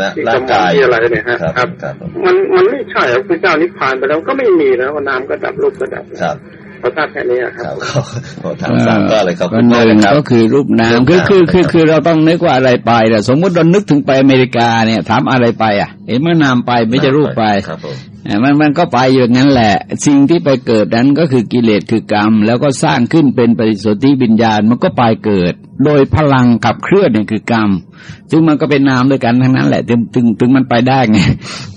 นะที่ร่างกำมกายที่อะไรเนี่ยฮะครับครับครับมันมันไม่ใช่อะพระเจ้านิพพานไปแล้วก็ไม่มีแล้วนามก็ดับรูปก็ดับครับ ขอทราบแค่นี้อะคครัรับบขอขอถามสามก็เลยครับก็หนึ่งครับก็คือรูปนามคือคือคือครับคือเราต้องนึกว่าอะไรไปแต่สมมุติเรานึกถึงไปอเมริกาเนี่ย ถามอะไรไปอะเห็นเมื่อนามไปไม่ใช่รูปไปครับผมเอ่อมันมันก็ไปอย่างนั้นแหละ สิ่งที่ไปเกิดนั้นก็คือกิเลสคือกรรม แล้วก็สร้างขึ้นเป็นปฏิสนธิวิญญาณมันก็ไปเกิด โดยพลังขับเคลื่อนเนี่ยคือกรรม ซึ่งมันก็เป็นนามด้วยกันทั้งนั้นแหละถึงถึงถึงมันไปได้ไง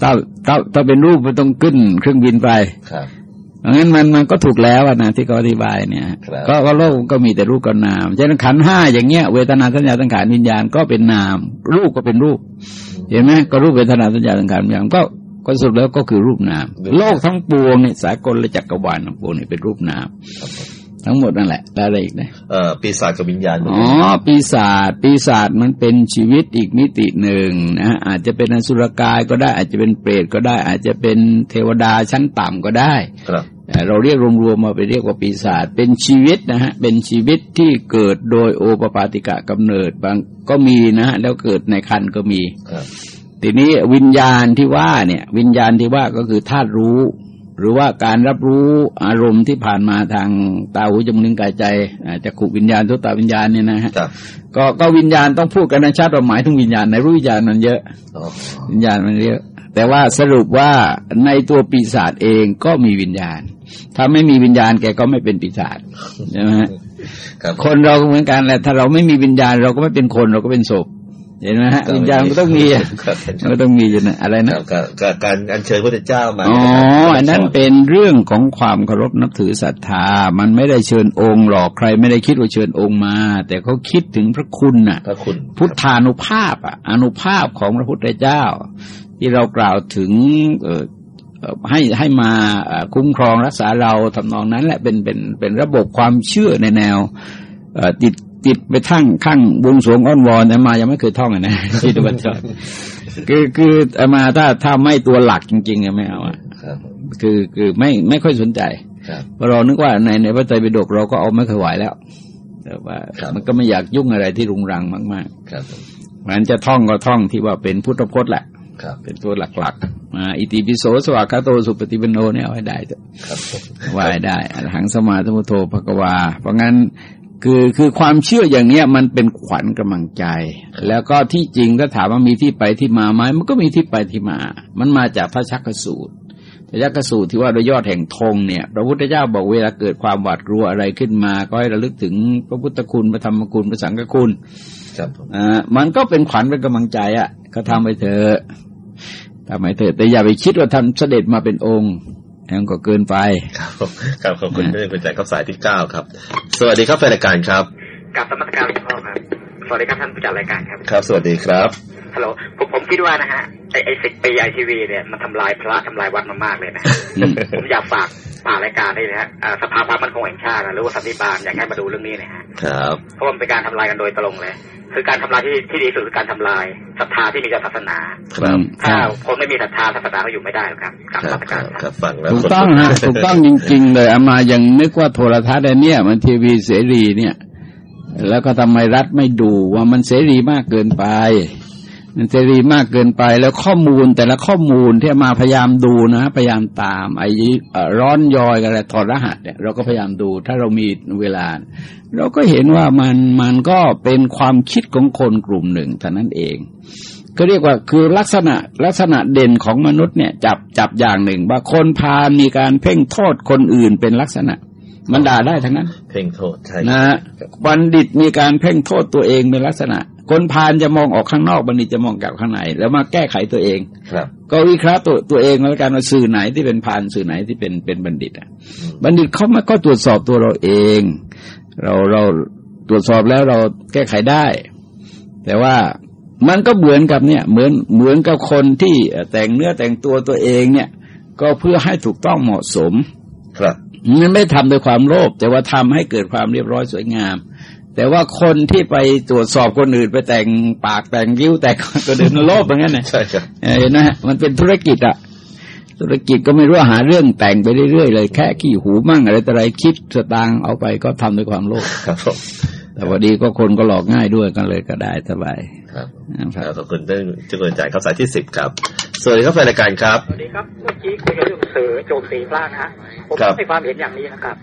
ถ้าถ้าถ้าเป็นรูปมันต้องขึ้นเครื่องบินไปครับเพราะ งั้นมันมันก็ถูกแล้วอะนะที่เขาอธิบายเนี่ยครับก็ก็โลกก็มีแต่รูปกับนามฉะนั้นขันธ์ห้าอย่างเงี้ยเวทนาสัญญาสังขารวิญญาณก็เป็นนาม รูปก็เป็นรูป เห็นไหมก็รูปเวทนาสัญญาสังขารวิญญาณก็ก็สรุดแล้วก็คือรูปนาม โลกทั้งปวงเนี่ยสากลและจักรวาลทั้งปวงเนี่ยเป็นรูปนามครับผมทั้งหมดนั่นแหละแล้วอะไรอีกนะเอ่อปีศาจกับวิญญาณอ๋อปีศาจปีศาจมันเป็นชีวิตอีกมิติหนึ่งนะฮะอาจจะเป็นอสุรกายก็ได้ อาจจะเป็นเปรตก็ได้ อาจจะเป็นเทวดาชั้นต่ำก็ได้ครับ เอ่อเราเรียกรวมๆมาไปเรียกว่าปีศาจเป็นชีวิตนะฮะเป็นชีวิตที่เกิดโดยโอปปาติกะกำเนิดบางก็มีนะฮะแล้วเกิดในคันก็มีครับทีนี้วิญญาณที่ว่าเนี่ย วิญญาณที่ว่าก็คือธาตุรู้ หรือว่าการรับรู้อารมณ์ที่ผ่านมาทางตาหูจมูกลิ้นกายใจอ่าจักขุวิญญาณทุตตาวิญญาณเนี่ยนะฮะครับก็ก็วิญญาณต้องพูดกันในชาติว่าหมายถึงวิญญาณในรู้วิญญาณมันเยอะอ๋อวิญญาณมันเยอะ แต่ว่าสรุปว่าในตัวปีศาจเองก็มีวิญญาณ ถ้าไม่มีวิญญาณแกก็ไม่เป็นปีศาจใช่ไหมฮะครับคนเราก็เหมือนกันแหละถ้าเราไม่มีวิญญาณ เราก็ไม่เป็นคนเราก็เป็นศพเห็นไหมฮะวิญญาณมันก็ต้องมีอะครับมันก็ต้องมีอยู่นะอะไรคนะรับก็ก็การอัญเชิญพระเจ้ามาอ๋ออันนั้นเป็นเรื่องของความเคารพนับถือศรัทธา มันไม่ได้เชิญองค์หรอกใครไม่ได้คิดว่าเชิญองค์มา แต่เขาคิดถึงพระคุณน่ะพระคุณพุทธานุภาพอะอนุภาพของพระพุทธเจ้า ที่เรากล่าวถึงเอ่อเอ่อให้ให้มาเอ่อคุ้มครองรักษาเราทำนองนั้นแหละเป็นเป็นเป็นระบบความเชื่อในแนวเอ่อติดติดไปทั้งข้างบวงสรวงอ้อนวอนแต่มายังไม่เคยท่องอะนะที่ตะวันตกคือคืออามาถ้าถ้าไม่ตัวหลักจริงๆอะไม่เอาอะครับคือคือไม่ไม่ค่อยสนใจครับเพราะเรานึกว่าในในพระไตรปิฎกเราก็เอาไม่เคยไหวแล้ว แต่ว่าครับมันก็ไม่อยากยุ่งอะไรที่รุงรังมากครับๆมันจะท่องก็ท่องที่ว่าเป็นพุทธพจน์แหละ ครับ เป็นตัวหลักๆมาอิติปิโสสวากขาโตสุปฏิปันโนเนี่ยเอาให้ได้เถอะครับผมว่าให้ได้อรหังสมาธิมุโทภควา เพราะงั้นคือคือความเชื่ออย่างเนี้ยมันเป็นขวัญกำลังใจ แล้วก็ที่จริงถ้าถามว่ามีที่ไปที่มาไหมมันก็มีที่ไปที่มา มันมาจากพระชักกสูตรพระชักกสูตรที่ว่าโดยยอดแห่งธงเนี่ยพระพุทธเจ้าบอกเวลาเกิดความหวาดกลัวอะไรขึ้นมา ก็ให้ระลึกถึงพระพุทธคุณพระธรรมคุณพระสังฆคุณครับผมอ่ามันก็เป็นขวัญเป็นกำลังใจอะก็ทำไปเถอะ ทำไปเถอะแต่อย่าไปคิดว่าท่านเสด็จมาเป็นองค์นั่นก็เกินไป ครับผมครับขอบคุณที่เป็นใจครับสายที่เก้าครับ สวัสดีครับแฟนรายการครับกับสมัครการหลวงพ่อครับ สวัสดีครับท่านผู้จัดรายการครับ ครับ สวัสดีครับฮัลโหลผมผมคิดว่านะฮะไอไอสิบปีไอทีวีเนี่ยมันทำลายพระทำลายวัดมามากเลยนะฮะอืมผมอยากฝากฝากรายการนี่นะฮะอ่าสภาความมั่นคงแห่งชาตินะหรือว่าสันติบาลอยากให้มาดูเรื่องนี้หนะฮะครับเพราะว่ามันเป็นการทำลายกันโดยตรงเลย คือการทำลายที่ที่ดีที่สุดคือการทำลายศรัทธาที่มีต่อศาสนาครับถ้าคนไม่มีศรัทธาศาสนาก็อยู่ไม่ได้หรอกครับกับครับมาตรคการัรบครับครับฟังแล้วถูกต้องฮะถูกต้องจริง ๆ เลยอามายังนึกว่าโทรทัศน์อันเนี่ยมันทีวีเสรีเนี่ย แล้วก็ทำไมรัฐไม่ดูว่ามันเสรีมากเกินไป มันเสรีมากเกินไป แล้วข้อมูลแต่ละข้อมูลที่มาพยายามดูนะพยายามตามไอ้ร้อนยอยอะไรถอดรหัสเนี่ยเราก็พยายามดู ถ้าเรามีเวลา เราก็เห็นว่ามันมันก็เป็นความคิดของคนกลุ่มหนึ่งเท่านั้นเองก็เรียกว่าคือลักษณะลักษณะเด่นของมนุษย์เนี่ย จับจับอย่างหนึ่งว่าคนพาลมีการเพ่งโทษคนอื่นเป็นลักษณะ มันด่าได้ทั้งนั้น เพ่งโทษใช่นะฮะบัณฑิตมีการเพ่งโทษตัวเองเป็นลักษณะ คนพาลจะมองออกข้างนอกบัณฑิตจะมองกลับข้างในแล้วมาแก้ไขตัวเอง ครับ ก็วิเคราะห์ตัวตัวเองแล้วกันว่าสื่อไหนที่เป็นพาลสื่อไหนที่เป็นเป็นบัณฑิตอะ บัณฑิตเขามาก็ตรวจสอบตัวเราเอง เราเราตรวจสอบแล้วเราแก้ไขได้ แต่ว่ามันก็เหมือนกับเนี่ย เหมือนเหมือนกับคนที่แต่งเนื้อแต่งตัวตัวเองเนี่ย ก็เพื่อให้ถูกต้องเหมาะสม ครับ มันไม่ทำด้วยความโลภแต่ว่าทำให้เกิดความเรียบร้อยสวยงาม แต่ว่าคนที่ไปตรวจสอบคนอื่นไปแต่งปากแต่งยิ้วแต่งก็เดินโลภอย่างนั้นนะใช่ครับเออเห็นไหมฮะมันเป็นธุรกิจอะธุรกิจก็ไม่รู้ว่าหาเรื่องแต่งไปเรื่อยๆเลยแค่ขี้หูมั่งอะไรแต่อะไรคิดสตางค์เอาไปก็ทำด้วยความโลภครับผมแต่พอดีก็คนก็หลอกง่ายด้วยกันเลยก็ได้สบายครับนะคครัรับบขอบคุณที่ที่คุณจ่ายครับสายที่สิบครับ สวัสดีครับแฟนรายการครับ สวัสดีครับ เมื่อกี้คุยกันเรื่องสื่อโจมตีพระนะฮะ ผมครับให้ความเห็นอย่างนี้นะครับ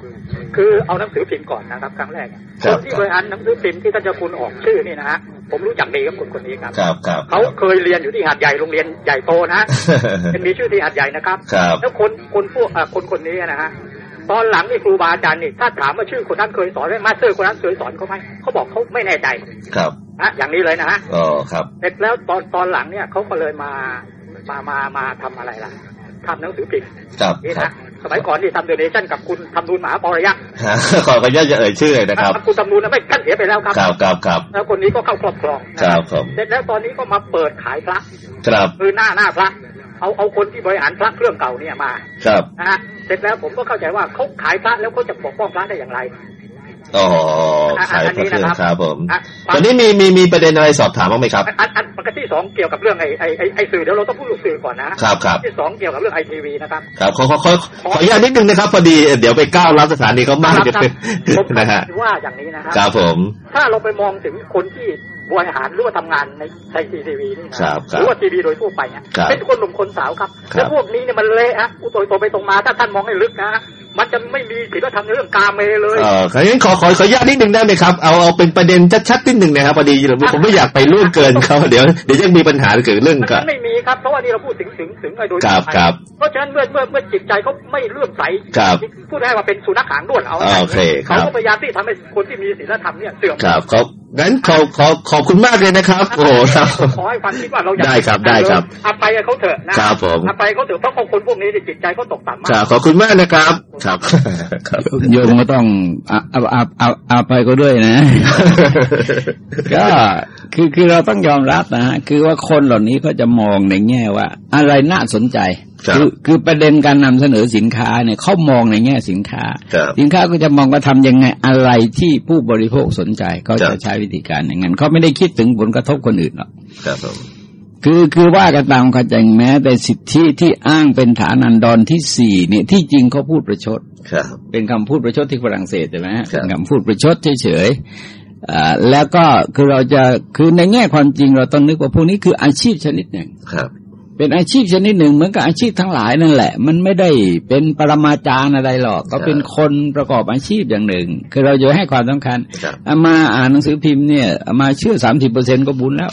คือเอาหนังสือพิมพ์ก่อนนะครับครั้งแรกเนี่ยครับคนที่บริหารหนังสือพิมพ์ที่ท่านเจ้าคุณออกชื่อนี่นะฮะ ผมรู้จักดีกับคนคนนี้ครับ ครับครับเขาเคยเรียนอยู่ที่หาดใหญ่โรงเรียนใหญ่โตนะฮะเป็นมีชื่อที่หาดใหญ่นะครับครับแล้วคนคนพวกอ่าคนคนนี้นะฮะตอนหลังนี่ครูบาอาจารย์นี่ถ้าถามว่าชื่อคนนั้นเคยสอนไหม master คนนั้นเคยสอนเขาไหมเขาบอกเขาไม่แน่ใจ ครับนะอย่างนี้เลยนะฮะอ๋อครับเสร็จแล้วตอนตอนหลังเนี่ยเขาก็เลยมา มามามาทำอะไรล่ะทำหนังสือพิมพ์ครับนี่ครับนะสมัยก่อนนี่ทำเดเนชั่นกับคุณทำนูนมหาปรยักษ์ฮะขออนุญาตจะเอ่ยชื่อเลยนะครับ คุณทำนูนนะไม่ท่านเสียไปแล้วครับครับครับครับแล้วคนนี้ก็เข้าครอบครองนะครับผมเสร็จแล้วตอนนี้ก็มาเปิดขายพระครับคือหน้าหน้าพระเอาเอาคนที่บริหารพระเครื่องเก่าเนี่ยมา ครับนะฮะเสร็จแล้วผมก็เข้าใจว่าเขาขายพระแล้วเขาจะปกป้องพระได้อย่างไร อ๋ออะขายอันพระนี้เครื่องนะครับครับผมอะตอนนี้มีมีมีประเด็นอะไรสอบถามบ้างไหมครับอันอันประการที่สองเกี่ยวกับเรื่องไอ้ไอ้ไอ้ไอ้สื่อเดี๋ยวเราต้องพูดเรื่องสื่อก่อนนะครับครับที่สองเกี่ยวกับเรื่องไอทีวีนะครับครับขอขอขอขออนุญาตนิดนึงนะครับพอดีเดี๋ยวไปก้าวรับสถานีเขามากครับเดี๋ยวผมนะฮะว่าอย่างนี้นะครัครับผม ถ้าเราไปมองถึงคนที่บริหารหรือว่าทำงานในในทีวีนี่นะครับครับหรือว่าทีวีโดยทั่วไปเนี่ยครับเป็นคนหนุ่มคนสาวครับครับแล้วพวกนี้เนี่ยมันเละฮะอุตโตไปตรงมาถ้าท่านมองให้ลึกนะ มันจะไม่มีศีลธรรมในเรื่องกาเมเลยเออของั้นขอขอขออนุญาตนิดนึงได้ไหมครับ เอาเอาเป็นประเด็นชัดๆนิดนึงนะครับพอดีผมไม่อยากไปล่วงเกินเขาเดี๋ยวเดี๋ยวจะมีปัญหาเกิดเรื่องมันกับไม่มีครับเพราะว่านี่เราพูดถึงถึงถึงไอ้โดยครับทั่วไปครับเพราะฉะนั้นเมื่อเมื่อเมื่อจิตใจเขาไม่เลื่อมใสครับพูดได้ว่าเป็นสุนัขหางด้วนเอาอ่าโอเคครับเขาก็พยายามที่ทำให้คนที่มีศีลธรรมเนี่ยเสื่อมครับขอ งั้นขอขอขอบคุณมากเลยนะครับ โอ้โหครับขอให้ความคิดว่าเราอย่าได้ครับได้ครับอภัยเขาเถอะนะครับผมอภัยเขาเถอะเพราะคนพวกนี้เนี่ยจิตใจเขาตกต่ำมาครักบขอบคุณมากนะครับ ครับครับโยมก็ต้องอาอาอาอาอาไปก็ด้วยนะ ก็คือคือเราต้องยอมรับนะฮะคือว่าคนเหล่านี้ก็จะมองในแง่ว่า อะไรน่าสนใจ ครับอคือประเด็นการนำเสนอสินค้าเนี่ยเขามองในแง่สินค้าครับสินค้าก็จะมองว่าทำยังไงอะไรที่ผู้บริโภคสนใจก็ครัจะบใช้วิธีการอย่างนั้นเขาไม่ได้คิดถึงผลกระทบคนอื่นหรอกครับผมคือคือว่ากันตามเข้าใจแม้ แต่สิทธิที่อ้างเป็นฐานันดรที่สี่เนี่ยที่จริงเขาพูดประชดครับเป็นคำพูดประชดที่ฝรั่งเศสใช่ไหมฮะครับเป็นคำพูดประชดเฉยๆอ่าแล้วก็คือเราจะคือในแง่ความจริงเราต้องนึกว่าพวกนี้คืออาชีพชนิดหนึ่งครับ เป็นอาชีพชนิดหนึ่งเหมือนกับอาชีพทั้งหลายนั่นแหละ มันไม่ได้เป็นปรมาจารย์อะไรหรอก ก็เป็นคนประกอบอาชีพอย่างหนึ่ง คือเราจะให้ความสำคัญครับเอามาอ่านหนังสือพิมพ์เนี่ยเอามาเชื่อสามสิบเปอร์เซ็นก็บุญแล้ว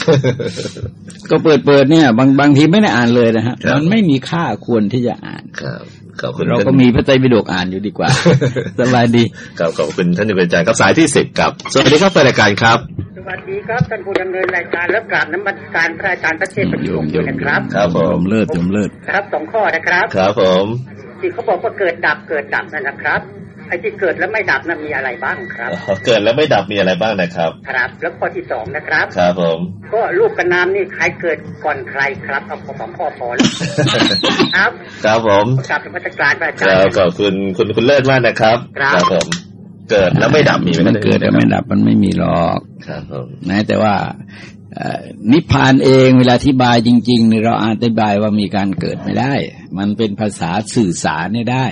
ก็เปิดเปิดเนี่ย บางบางทีไม่ได้อ่านเลยนะฮะครับมันไม่มีค่าควรที่จะอ่านครับขอบคุณ เราท่นก็มีพระไตรปิฎกอ่านอยู่ดีกว่าสบายดีครับขอบคุณท่านอาจารย์ครับสายที่สิบครับสวัสดีครับแฟนรายการครับ สวัสดีครับท่านผู้ดำเนินรายการและกราบน้ำมันการพระอาจารย์พระเทพประชุมนะครับ ครับผมผมเลิศผมเลิศครับสองข้อนะครับ ครับผมที่เขาบอกว่าเกิดดับเกิดดับนั่นนะครับ ไอ้ที่เกิดแล้วไม่ดับนั้นมีอะไรบ้างครับอ๋อเกิดแล้วไม่ดับมีอะไรบ้างนะครับ ครับ แล้วข้อที่สองนะครับ ครับผม ก็ลูกกับน้ำนี่ใครเกิดก่อนใครครับเอาของพ่อพอแล้วครับ ครับผมกราบนมัสการพระอาคจารรับย์ขอบคุณคุณคุณเลิศมากนะครับ ครับผม เกิดแล้วไม่ดับมีไหมมันเกิดแต่ไม่ดับมันไม่มีหรอกครับผมนะแต่ว่าเอ่อนิพพานเองเวลาอธิบายจริงๆเนี่ยเราอธิบายว่ามีการเกิดไม่ได้ มันเป็นภาษาสื่อสารเนี่ยได้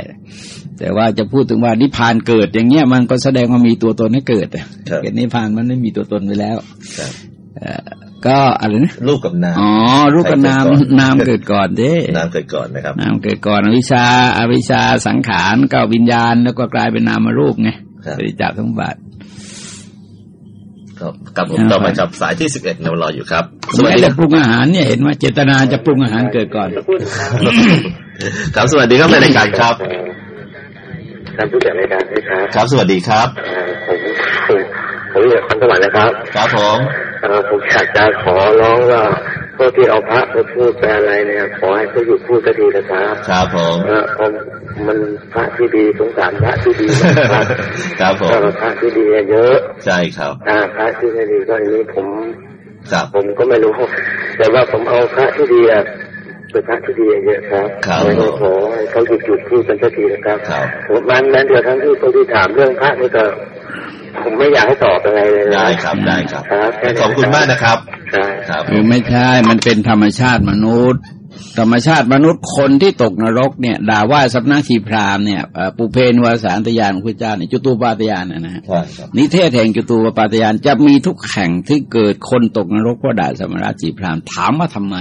แต่ว่าจะพูดถึงว่านิพพานเกิดอย่างเงี้ยมันก็แสดงว่ามีตัวตนให้เกิดอะครับเกิดนิพพานมันไม่มีตัวตนไปแล้วครับเอ่อก็อะไรนะลูกกับนามอ๋อรูปกับนามใครเกิดก่อนนามเกิดก่อนเด้นามเกิดก่อนนะครับนามเกิดก่อนอวิชชาอวิชชาสังขารก็วิญญาณ แล้วก็กลายเป็นนามรูปไงครับปฏิจจสมบัติครับกับผมครับต่อมากับสายที่สิบเอ็ดเรารออยู่ครับสวัสแม้ดีคแต่รับปรุงอาหารเนี่ยเห็นว่าเจตนาจะปรุงอาหารเกิดก่อน ครับสวัสดีครับในรายการครับ ท่านผู้จัดรายการด้วยครับครับ สวัสดีครับเอ่อผมผมผมอยู่คอนสวรรค์นะครับ ครับผมเอ่อผมอยากจะขอร้องว่าพวกที่เอาพระไปพูดไปอะไรเนี่ย ขอให้เขาหยุดพูดสักทีนะครับครับผมเออผมมันพระที่ดีสงสารพระที่ดีนะครับครับผมเออพระที่ดีเยอะ ใช่ครับอ่าพระที่ไม่ดีก็อันนี้ผมครับผมก็ไม่รู้แต่ว่าผมเอาพระที่ดีอะ เป็นพระที่ดีเยอะครับครับแล้วก็ขอให้เขาหยุดหยุดพูดกันสักทีนะครับครับผมมันนั้นเดี๋ยวทั้งที่คนที่ถามเรื่องพระนี่ก็ผมไม่อยากให้ตอบอะไรเลยนะได้ครับได้ครับครับแนี้ขอบคุณมากนะครับครับครับคือไม่ใช่ มันเป็นธรรมชาติมนุษย์ ธรรมชาติมนุษย์คนที่ตกนรกเนี่ย ด่าว่าสัพนาทีพราหมณ์เนี่ยเอ่อปุเพนวสานตยานของพระเจ้าเนี่ยจุตูปาตยานนะนะฮะใช่ครับนิเทศแห่งจุตูปาตยานจะมีทุกแห่งที่เกิดคนตกนรกเพราะด่าสมณะจีพราหมณ์ถามว่าทำไม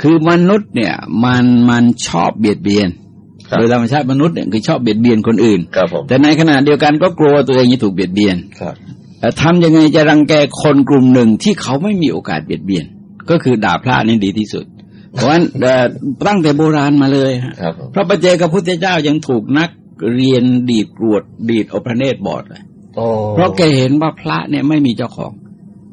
คือมนุษย์เนี่ย มันมันชอบเบียดเบียนครับโดยธรรมชาติมนุษย์เนี่ยคือชอบเบียดเบียนคนอื่นครับผมแต่ในขณะเดียวกันก็กลัวตัวเองจะถูกเบียดเบียนครับแต่ทำยังไงจะรังแกคนกลุ่มหนึ่งที่เขาไม่มีโอกาสเบียดเบียน ก็คือด่าพระนี่ดีที่สุด เพราะฉะนั้นเอ่อตั้งแต่โบราณมาเลยฮะครับผมพระประเจกับพุทธเจ้ายังถูกนักเรียนดีดกรวดดีดเอาพระเนตรบอดเลยโอ้เพราะแกเห็นว่าพระเนี่ยไม่มีเจ้าของ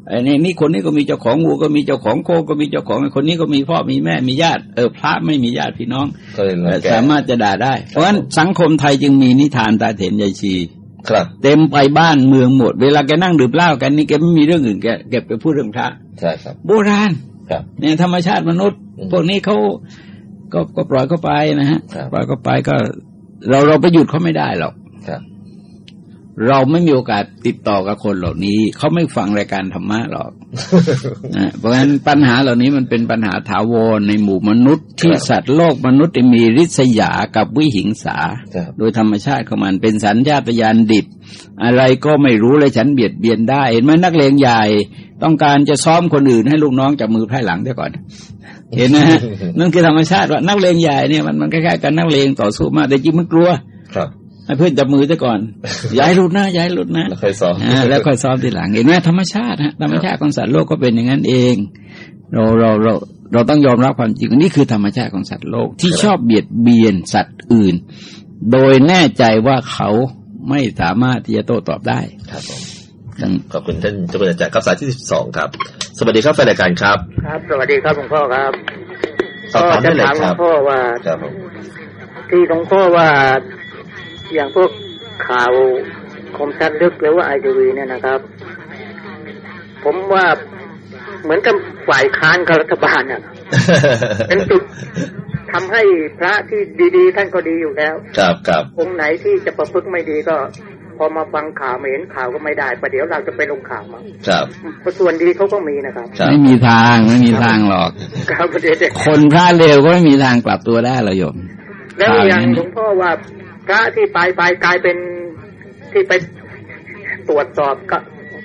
ไอ้นี่นี่คนนี้ก็มีเจ้าของวัวก็มีเจ้าของโคก็มีเจ้าของไอ้คนนี้ก็มีพ่อมีแม่มีญาติเออพระไม่มีญาติพี่น้องก็เลยรังแกสามารถจะด่าได้ เพราะฉะนั้นสังคมไทยจึงมีนิทานตาเถนยายชีครับ เต็มไปบ้านเมืองหมด เวลาแกนั่งดื่มเหล้ากันนี่แกไม่มีเรื่องอื่นแกแกไปพูดเรื่องพระใช่ครับ โบราณครับเนี่ยธรรมชาติมนุษย์อืมพวกนี้เขาก็ก็ปล่อยเขาไปนะฮะครับปล่อยเขาไปก็ เราเราไปหยุดเขาไม่ได้หรอกครับ เราไม่มีโอกาสติดต่อกับคนเหล่านี้ เขาไม่ฟังรายการธรรมะหรอกนะเพราะฉะนั้นปัญหาเหล่านี้มันเป็นปัญหาถาวรในหมู่มนุษย์ ที่ครับสัตว์โลกมนุษย์มีริษยากับวิหิงสาครับโดยธรรมชาติของมันเป็นสัญชาตญาณดิบอะไรก็ไม่รู้เลยฉันเบียดเบียนได้เห็นไหมนักเลงใหญ่ต้องการจะซ้อมคนอื่นให้ลูกน้องจับมือไพร่หลังเสียก่อน เห็นนะฮะนั่นคือธรรมชาติว่านักเลงใหญ่เนี่ยมันมันคล้ายๆกันนักเลงต่อสู้มากแต่จริงมันกลัวครับ ให้เพื่อนจับมือซะก่อนอย่าให้หลุดนะอย่าให้หลุดนะแล้วค่อยซ้อมอ่าแล้วค่อยซ้อมทีหลังเห็นไหมธรรมชาติฮะธรรมชาติของสัตว์โลกก็เป็นอย่างนั้นเอง เราเราเราเราต้องยอมรับความจริงนี่คือธรรมชาติของสัตว์โลกที่ชอบเบียดเบียนสัตว์อื่น โดยแน่ใจว่าเขาไม่สามารถที่จะโต้ตอบได้ครับผมดังขอบคุณท่านเจ้าคุณอาจารย์ครับสายที่สิบสองครับ สวัสดีครับแฟนรายการครับ ครับ สวัสดีครับหลวงพ่อครับสอบถามได้เลยก็จะถามหคลวรับงพ่อว่าครับผมที่หลวงพ่อว่า อย่างพวกข่าวคมชัดลึกหรือว่าไอทีวีเนี่ยนะครับ ผมว่าเหมือนกับฝ่ายค้านกับรัฐบาลน่ะเป็นจุดทำให้พระที่ดีๆ ท่านก็ดีอยู่แล้ว ครับครับองค์ไหนที่จะประพฤติไม่ดีก็ พอมาฟังข่าวไม่เห็นข่าวก็ไม่ได้ประเดี๋ยวเราจะไปลงข่าวมาครับเพราะส่วนดีเขาก็มีนะครับครับไม่มีทางไม่มีทางหรอกครับประเดี๋ยวเด็กคนพระเลวก็ไม่มีทางกลับตัวได้หรอกโยม แล้วอย่างข่าวนั้นหลวงพ่อว่า พระที่ไปไปกลายเป็นที่ไปตรวจสอบก็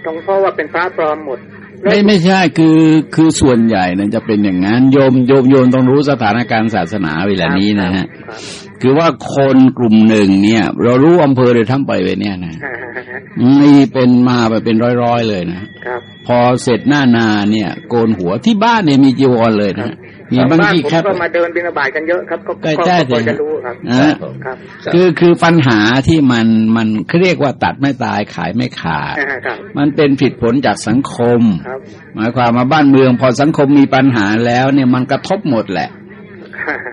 หลวงพ่อว่าเป็นพระปลอมหมดแล้วไม่ไม่ใช่คือคือส่วนใหญ่นะจะเป็นอย่างนั้นโยมโยมโยมต้องรู้สถานการณ์ศาสนาเวลานี้นะฮะครับคือว่าคนกลุ่มหนึ่งเนี่ย เรารู้อำเภอเลยทั้งไปเวเนี่ยนะครับมีเป็นมาไปเป็นร้อยๆเลยนะครับพอเสร็จหน้านาเนี่ย โกนหัวที่บ้านเนี่ยมีจีวรเลยนะ มีบางบ้านที่ผมแคบก็มาเดินบิณฑบาตกันเยอะครับ ก็ใกล้ก็ใช่ก็พอสิจะรู้ครับนะฮะครับ คือคือปัญหาที่มันมันเขาเรียกว่าตัดไม่ตายขายไม่ขาดครับมันเป็นผิดผลจากสังคมครับหมายความมาบ้านเมือง พอสังคมมีปัญหาแล้วเนี่ยมันกระทบหมดแหละ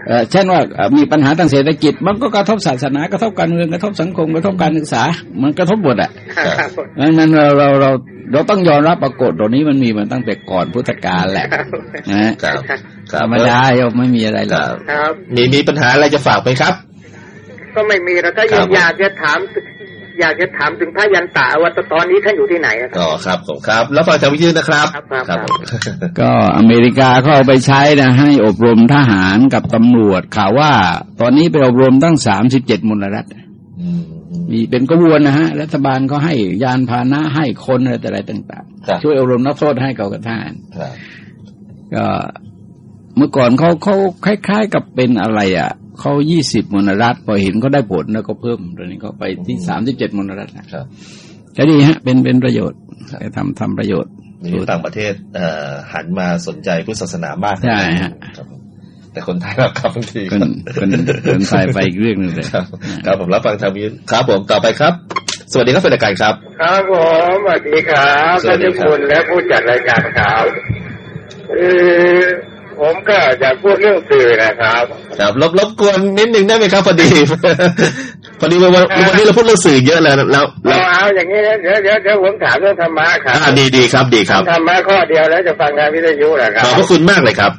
เออเช่นว่าเอ่อมีปัญหาทางเศรษฐกิจ มันก็กระทบศาสนากระทบการเมืองกระทบสังคมกระทบการศึกษา มันกระทบหมดอะครับดังนั้นเราเราเราเราต้องยอมรับปรากฏตัวนี้มันมีมาตั้งแต่ก่อนพุทธกาลแหละนะฮะครับค ธรัรบรมดาโยมไม่มีอะไรหรคอกรับครับมีมีปัญหาอะไรจะฝากไหมครับ ก็ไม่มีแล้วก็ครัยังบอยากจะถาม อยากจะถามถึงพระยันตะว่าตอนนี้ท่านอยู่ที่ไหนอะครับอ๋อครับผมครับ แล้วฟังจากวิทยุนะครับครับครับครับผมก็อเมริกาเขาเอาไปใช้นะให้อบรมทหารกับตำรวจข่าวว่า ตอนนี้ไปอบรมตั้งสามสิบเจ็ดมลรัฐอืมอืมมีเป็นกระบวนนะฮะ รัฐบาลก็ให้ยานพาหนะให้คนอะไรแต่อะไรต่างครับๆช่วยอบรมนักโทษให้กับทหารครับก็ เมื่อก่อนเขาเขาคล้าย ๆ กับเป็นอะไรอะเขายี่สิบมลรัฐพอเห็นเขาได้ผลแล้วก็เพิ่มตอนนี้เขาไปที่สามสิบเจ็ดมลรัฐนะครับก็ดีฮะ เป็นเป็นประโยชน์ครับไปทำทำประโยชน์มีต่างประเทศเอ่อหันมาสนใจพุทธศาสนามากใช่ฮะครับผมแต่คนไทยเราครับบางทีคนคนคนไทยไปอีกเรื่องหนึ่งเลยครับครับผมรับฟังทางวิทยุครับผมต่อไปครับสวัสดีครับแฟนรายการครับ ครับผมสวัสดีครับสวัท่าสนดีทุกครับคนและผู้จัดรายการครับเออ ผมก็อยากพูดเรื่องสื่อนะครับครับรบรบกวนนิดนึงได้ไหมครับพอดี พอดีวันวันวันนี้เราพูดเรื่องสื่อเยอะแล้วแล้วแล้เอาวเอาอย่างนี้นะเดี๋ยวเดี๋ยวเดี๋ยวผมถามเรื่องธรรมะครับอ่าดีดีครับดีครับธรรมะข้อเดียวแล้วจะฟังทางวิทยุนะครัขบอบพระคุณมากเลยครับ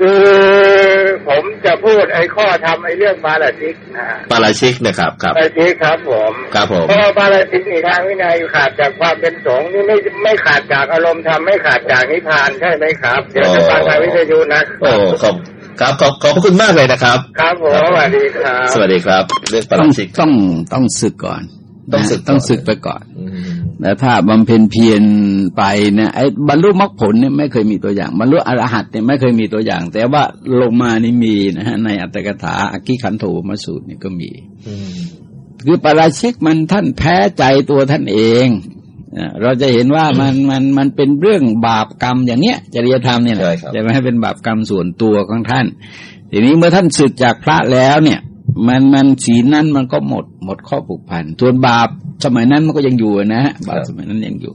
คือผมจะพูดไอ้ข้อทำไอ้เรื่องบาลาติกนะปาราชิกนะครับครับบาลาติกครับผมครับผมเพราะว่าบาลาติกในทางวินัยขาดจากความเป็นสงฆ์นี่ไม่ไม่ขาดจากอารมณ์ธรรมไม่ขาดจากนิพพานใช่ไหมครับเดี๋ยวจะฟังทางวิทยุนะโอ้ขอบครับขอบขอบพระคุณมากเลยนะครับ ครับผมสวัสดีครับ สวัสดีครับ เรื่องปาต้อรางชิกต้องต้องศึกก่อน ต้องศึกนะต้องก่อนศึกไปก่อนอืมแล้วถ้าบำเพ็ญเพียรไปเนี่ยไอ้บรรลุมรรคผลเนี่ยไม่เคยมีตัวอย่างบรรลุอรหัตเนี่ยไม่เคยมีตัวอย่าง แต่ว่าลงมานี่มีนะฮะในอัตถกถาอกิขันโธมาสูตรนี่ก็มีอืมคือปาราชิกมันท่านแพ้ใจตัวท่านเองเอ่อเราจะเห็นว่ามันมันมันเป็นเรื่องบาปกรรมอย่างเนี้ยจริยธรรมเนี่ยแหละใช่ครับจะไม่ให้เป็นบาปกรรมส่วนตัวของท่าน ทีนี้เมื่อท่านสึกจากพระแล้วเนี่ย มันมันศีลนั้นมันก็หมดหมดข้อผูกพันส่วนบาปสมัยนั้นมันก็ยังอยู่นะฮะบาปสมัยนั้นยังอยู่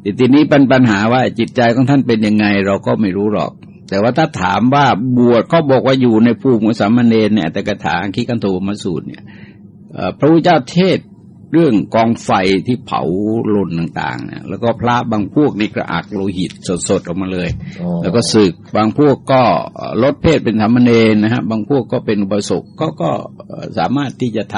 แต่ทีนี้ปัญปัญหาว่าจิตใจของท่านเป็นยังไง เราก็ไม่รู้หรอก แต่ว่าถ้าถามว่าบวชเขาบอกว่าอยู่ในภูมิของสามเณรเนี่ยแต่กถาอังคิกันโตมาสูตรเนี่ยเอ่อพระพุทธเจ้าเทศน์ เรื่องกองไฟที่เผาลนต่างๆเนี่ยแล้วก็พระบางพวกนี่กระอักโลหิตสดๆออกมาเลยอ๋อแล้วก็ศึกบางพวกก็เอ่อลดเพศเป็นธรรมเนรนะฮะบางพวกก็เป็นอุปสกก็ก็เอ่อสามารถที่จะท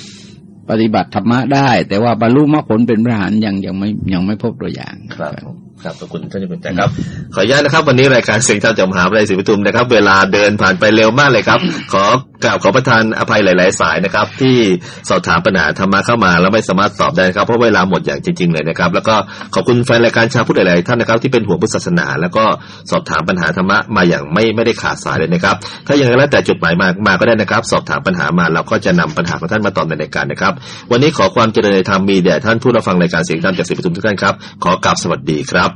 ำปฏิบัติธรรมะได้ แต่ว่าบรรลุมรรคผลเป็นพระอรหันต์ยังยังไม่ยังไม่พบตัวอย่างครับผม ครับขอบคุณท่านเจ้าคุณแต่ครับ ขออนุญาตนะครับ วันนี้รายการเสียงธรรมจากมหาวิทยาลัยศรีปทุมนะครับ เวลาเดินผ่านไปเร็วมากเลยครับ ขอกราบขอประทานอภัยหลาย ๆ สายนะครับ ที่สอบถามปัญหาธรรมะเข้ามาแล้วไม่สามารถตอบได้นะครับเพราะเวลาหมดอย่างจริง ๆ เลยนะครับ แล้วก็ขอบคุณแฟนรายการชาวพุทธหลาย ๆ ท่านนะครับ ที่เป็นห่วงพุทธศาสนา แล้วก็สอบถามปัญหาธรรมะมาอย่างไม่ไม่ได้ขาดสายเลยนะครับ ถ้าอย่างไรแล้วแต่จุดหมายมามาก็ได้นะครับ สอบถามปัญหามาเราก็จะนำปัญหาของท่านมาตอบในรายการนะครับ วันนี้ขอความเจริญในธรรมมีแด่ท่านผู้รับฟังรายการเสียงธรรมจากศรีปทุมทุกท่านครับขอกราบสวัสดีครับ